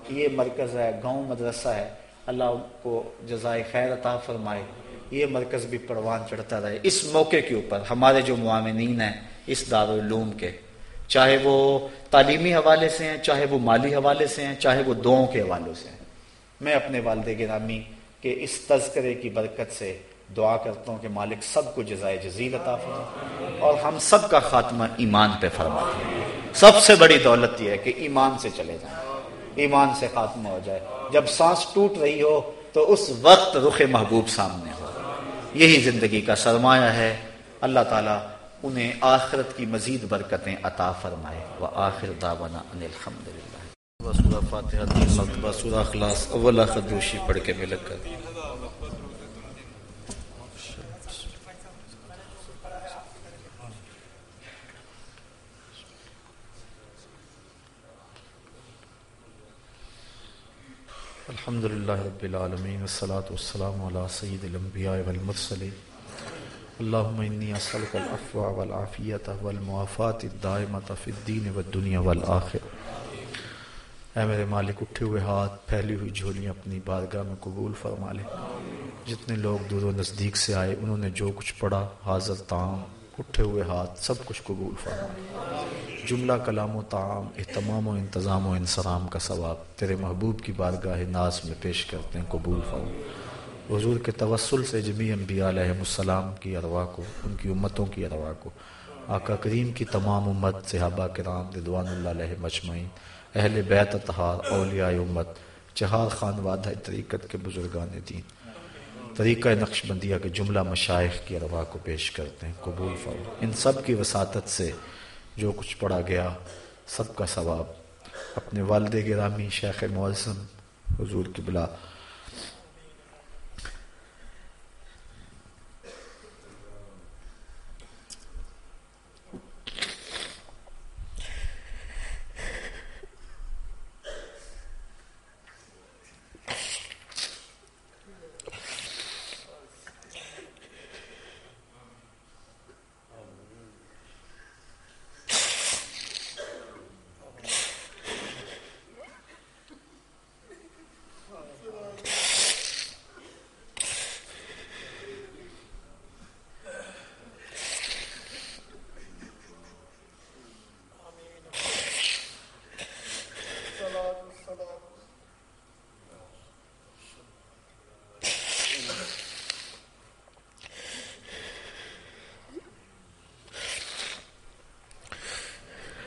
یہ مرکز ہے، گاؤں مدرسہ ہے۔ اللہ کو جزائے خیر عطا فرمائے۔ یہ مرکز بھی پروان چڑھتا رہے۔ اس موقع کے اوپر ہمارے جو معامنین ہیں، اس دارالعلوم کے۔ چاہے وہ تعلیمی حوالے سے ہیں، چاہے وہ مالی حوالے سے ہیں، چاہے وہ دعاؤں کے حوالوں سے ہیں۔ میں اپنے والد گرامی کے اس تذکرے کی برکت سے دعا کرتا ہوں کہ مالک سب کو جزائے جزیل عطا فرمائے اور ہم سب کا خاتمہ ایمان پہ فرمائے سب سے بڑی دولت یہ ہے کہ ایمان سے چلے جائیں، ایمان سے خاتمہ ہو جائے۔ جب سانس ٹوٹ رہی ہو تو اس وقت رخ محبوب سامنے ہو۔ یہی زندگی کا سرمایہ ہے۔ اللہ تعالیٰ انہیں آخرت کی مزید برکتیں عطا فرمائے۔ وہ آخر داونا ان الحمد للہ فاتحہ تین مرتبہ سورہ اخلاص اول خدوشی پڑھ کے مل کر۔ الحمد للہ رب العالمین والصلاة والسلام على سید الانبیاء والمرسلین۔ اللہم انی اسألک الافوع والعافیت والموافات الدائمت فی الدین والدنیا والآخر۔ اے میرے مالک، اٹھے ہوئے ہاتھ، پھیلی ہوئی جھولیاں اپنی بارگاہ میں قبول فرما لے۔ جتنے لوگ دور و نزدیک سے آئے، انہوں نے جو کچھ پڑھا، حاضر تام، اٹھے ہوئے ہاتھ، سب کچھ قبول فرمائے جملہ کلام و تعام اہتمام و انتظام و انسرام کا ثواب تیرے محبوب کی بارگاہ ناز میں پیش کرتے ہیں، قبول فرما۔ حضور کے توسل سے جمی انبیاء علیہ السلام کی اروا کو، ان کی امتوں کی اروا کو، آقا کریم کی تمام امت، صحابہ کرام، رضوان اللہ علیہ مجمعین اہل بیت اتحار اولیاء امت، چہار خان وادہ طریقت کے بزرگان دین، طریقہ نقش بندیہ کے جملہ مشائق کی اروا کو پیش کرتے ہیں، قبول فرما ان سب کی وساطت سے جو کچھ پڑھا گیا، سب کا ثواب اپنے والد گرامی شیخ معظم حضور کی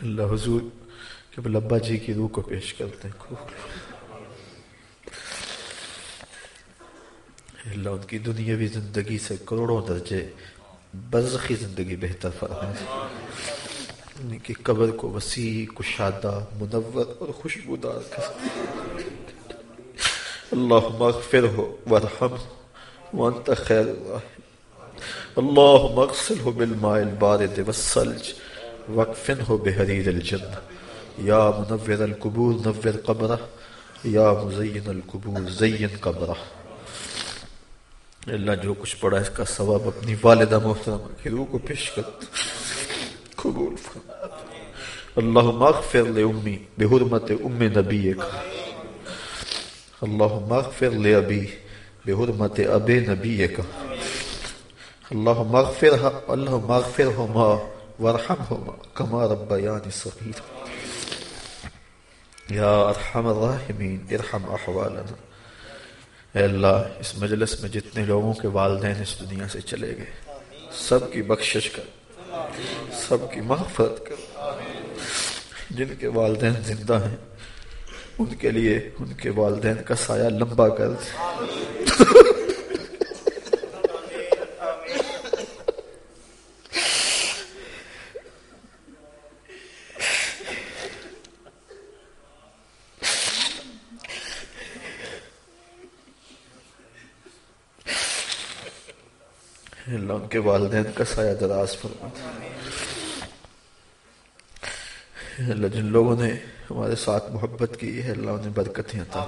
اللہ حضور کہ لبا جی کی روح کو پیش کرتے ہیں۔ اللہ ان کی دنیاوی زندگی سے کروڑوں درجے برزخی زندگی بہتر فرمائے۔ ان کی قبر کو وسیع، کشادہ، منور اور خوشبودار کر اللہم اغفر ہو ورحم وانت خیر الرحم اللہم اغسل ہو بالماء البارد والسلج وقفن ہو بحریر الجن یا منور القبور نور قبرہ یا مزین القبور زین قبرہ اللہ جو کچھ پڑھا اس کا ثواب اپنی والدہ محترمہ کی روح کو پیش کر قبول فرما اللہم اغفر لے بحرمت ام نبی کا اللہم اغفر لے بحرمت اب نبی کا اللہم اغفر اللہم اغفر ہما ورحمهما كما ربياني صغير یا ارحم الراحمین ارحم احوالنا اے اللہ، اس مجلس میں جتنے لوگوں کے والدین اس دنیا سے چلے گئے، سب کی بخشش کر، سب کی مغفرت کر۔ جن کے والدین زندہ ہیں، ان کے لیے ان کے والدین کا سایہ لمبا کر۔ اللہ ان کے والدین کا سایہ دراز فرما اللہ، جن لوگوں نے ہمارے ساتھ محبت کی ہے اللہ، انہیں برکتیں عطا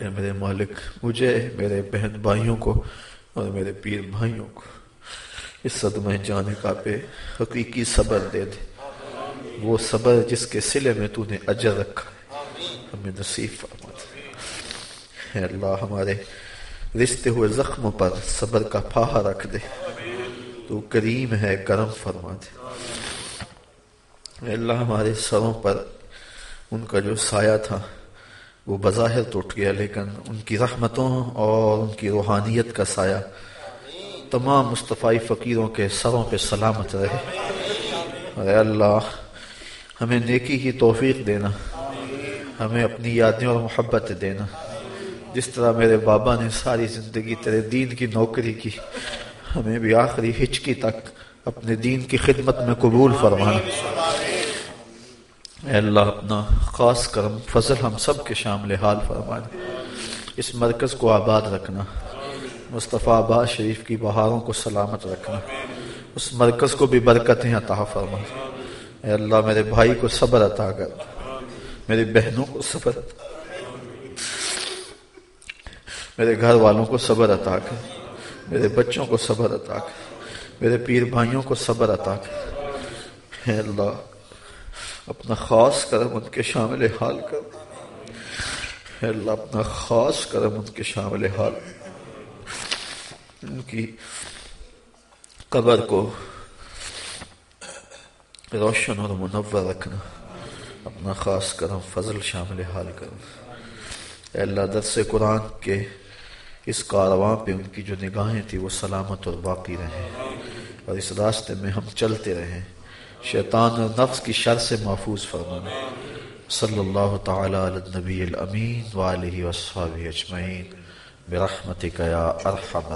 اے میرے مالک، مجھے، میرے بہن بھائیوں کو اور میرے پیر بھائیوں کو اس صدمہ جانے کا پہ حقیقی صبر دے دے۔ وہ صبر جس کے سلے میں تو نے اجر رکھا ہے۔ ہمیں نصیب فرما دے۔ اللہ، ہمارے رشتے ہوئے زخموں پر صبر کا پھاہا رکھ دے۔ تو کریم ہے، کرم فرما دے۔ اللہ، ہمارے سروں پر ان کا جو سایہ تھا، وہ بظاہر ٹوٹ گیا، لیکن ان کی رحمتوں اور ان کی روحانیت کا سایہ تمام مصطفی فقیروں کے سروں پہ سلامت رہے۔ اے اللہ، ہمیں نیکی کی توفیق دینا، ہمیں اپنی یادیں اور محبت دینا۔ جس طرح میرے بابا نے ساری زندگی تیرے دین کی نوکری کی، ہمیں بھی آخری ہچکی تک اپنے دین کی خدمت میں قبول فرمانا۔ اے اللہ، اپنا خاص کرم، فضل ہم سب کے شامل حال فرمانا۔ اس مرکز کو آباد رکھنا، مصطفیٰ آباد شریف کی بہاروں کو سلامت رکھنا۔ اس مرکز کو بھی برکتیں عطا فرما اے اللہ، میرے بھائی کو صبر عطا کر، میری بہنوں کو صبر عطا میرے گھر والوں کو صبر عطا کر۔ میرے بچوں کو صبر عطا کر۔ میرے پیر بھائیوں کو صبر عطا کر۔ اے اللہ، اپنا خاص کرم ان کے شامل حال کر۔ اللہ، اپنا خاص کرم ان کے شامل حال۔ ان کی قبر کو روشن اور منور رکھنا۔ اپنا خاص کرم، فضل شامل حال کرنا۔ اے اللہ، درس قرآن کے اس کارواں پہ ان کی جو نگاہیں تھیں وہ سلامت اور باقی رہیں۔ اور اس راستے میں ہم چلتے رہیں۔ شیطان اور نفس کی شر سے محفوظ فرمانا صلی اللہ تعالی علی النبی الامین وآلہ وصحابہ اجمعین۔ برحمتک یا ارحم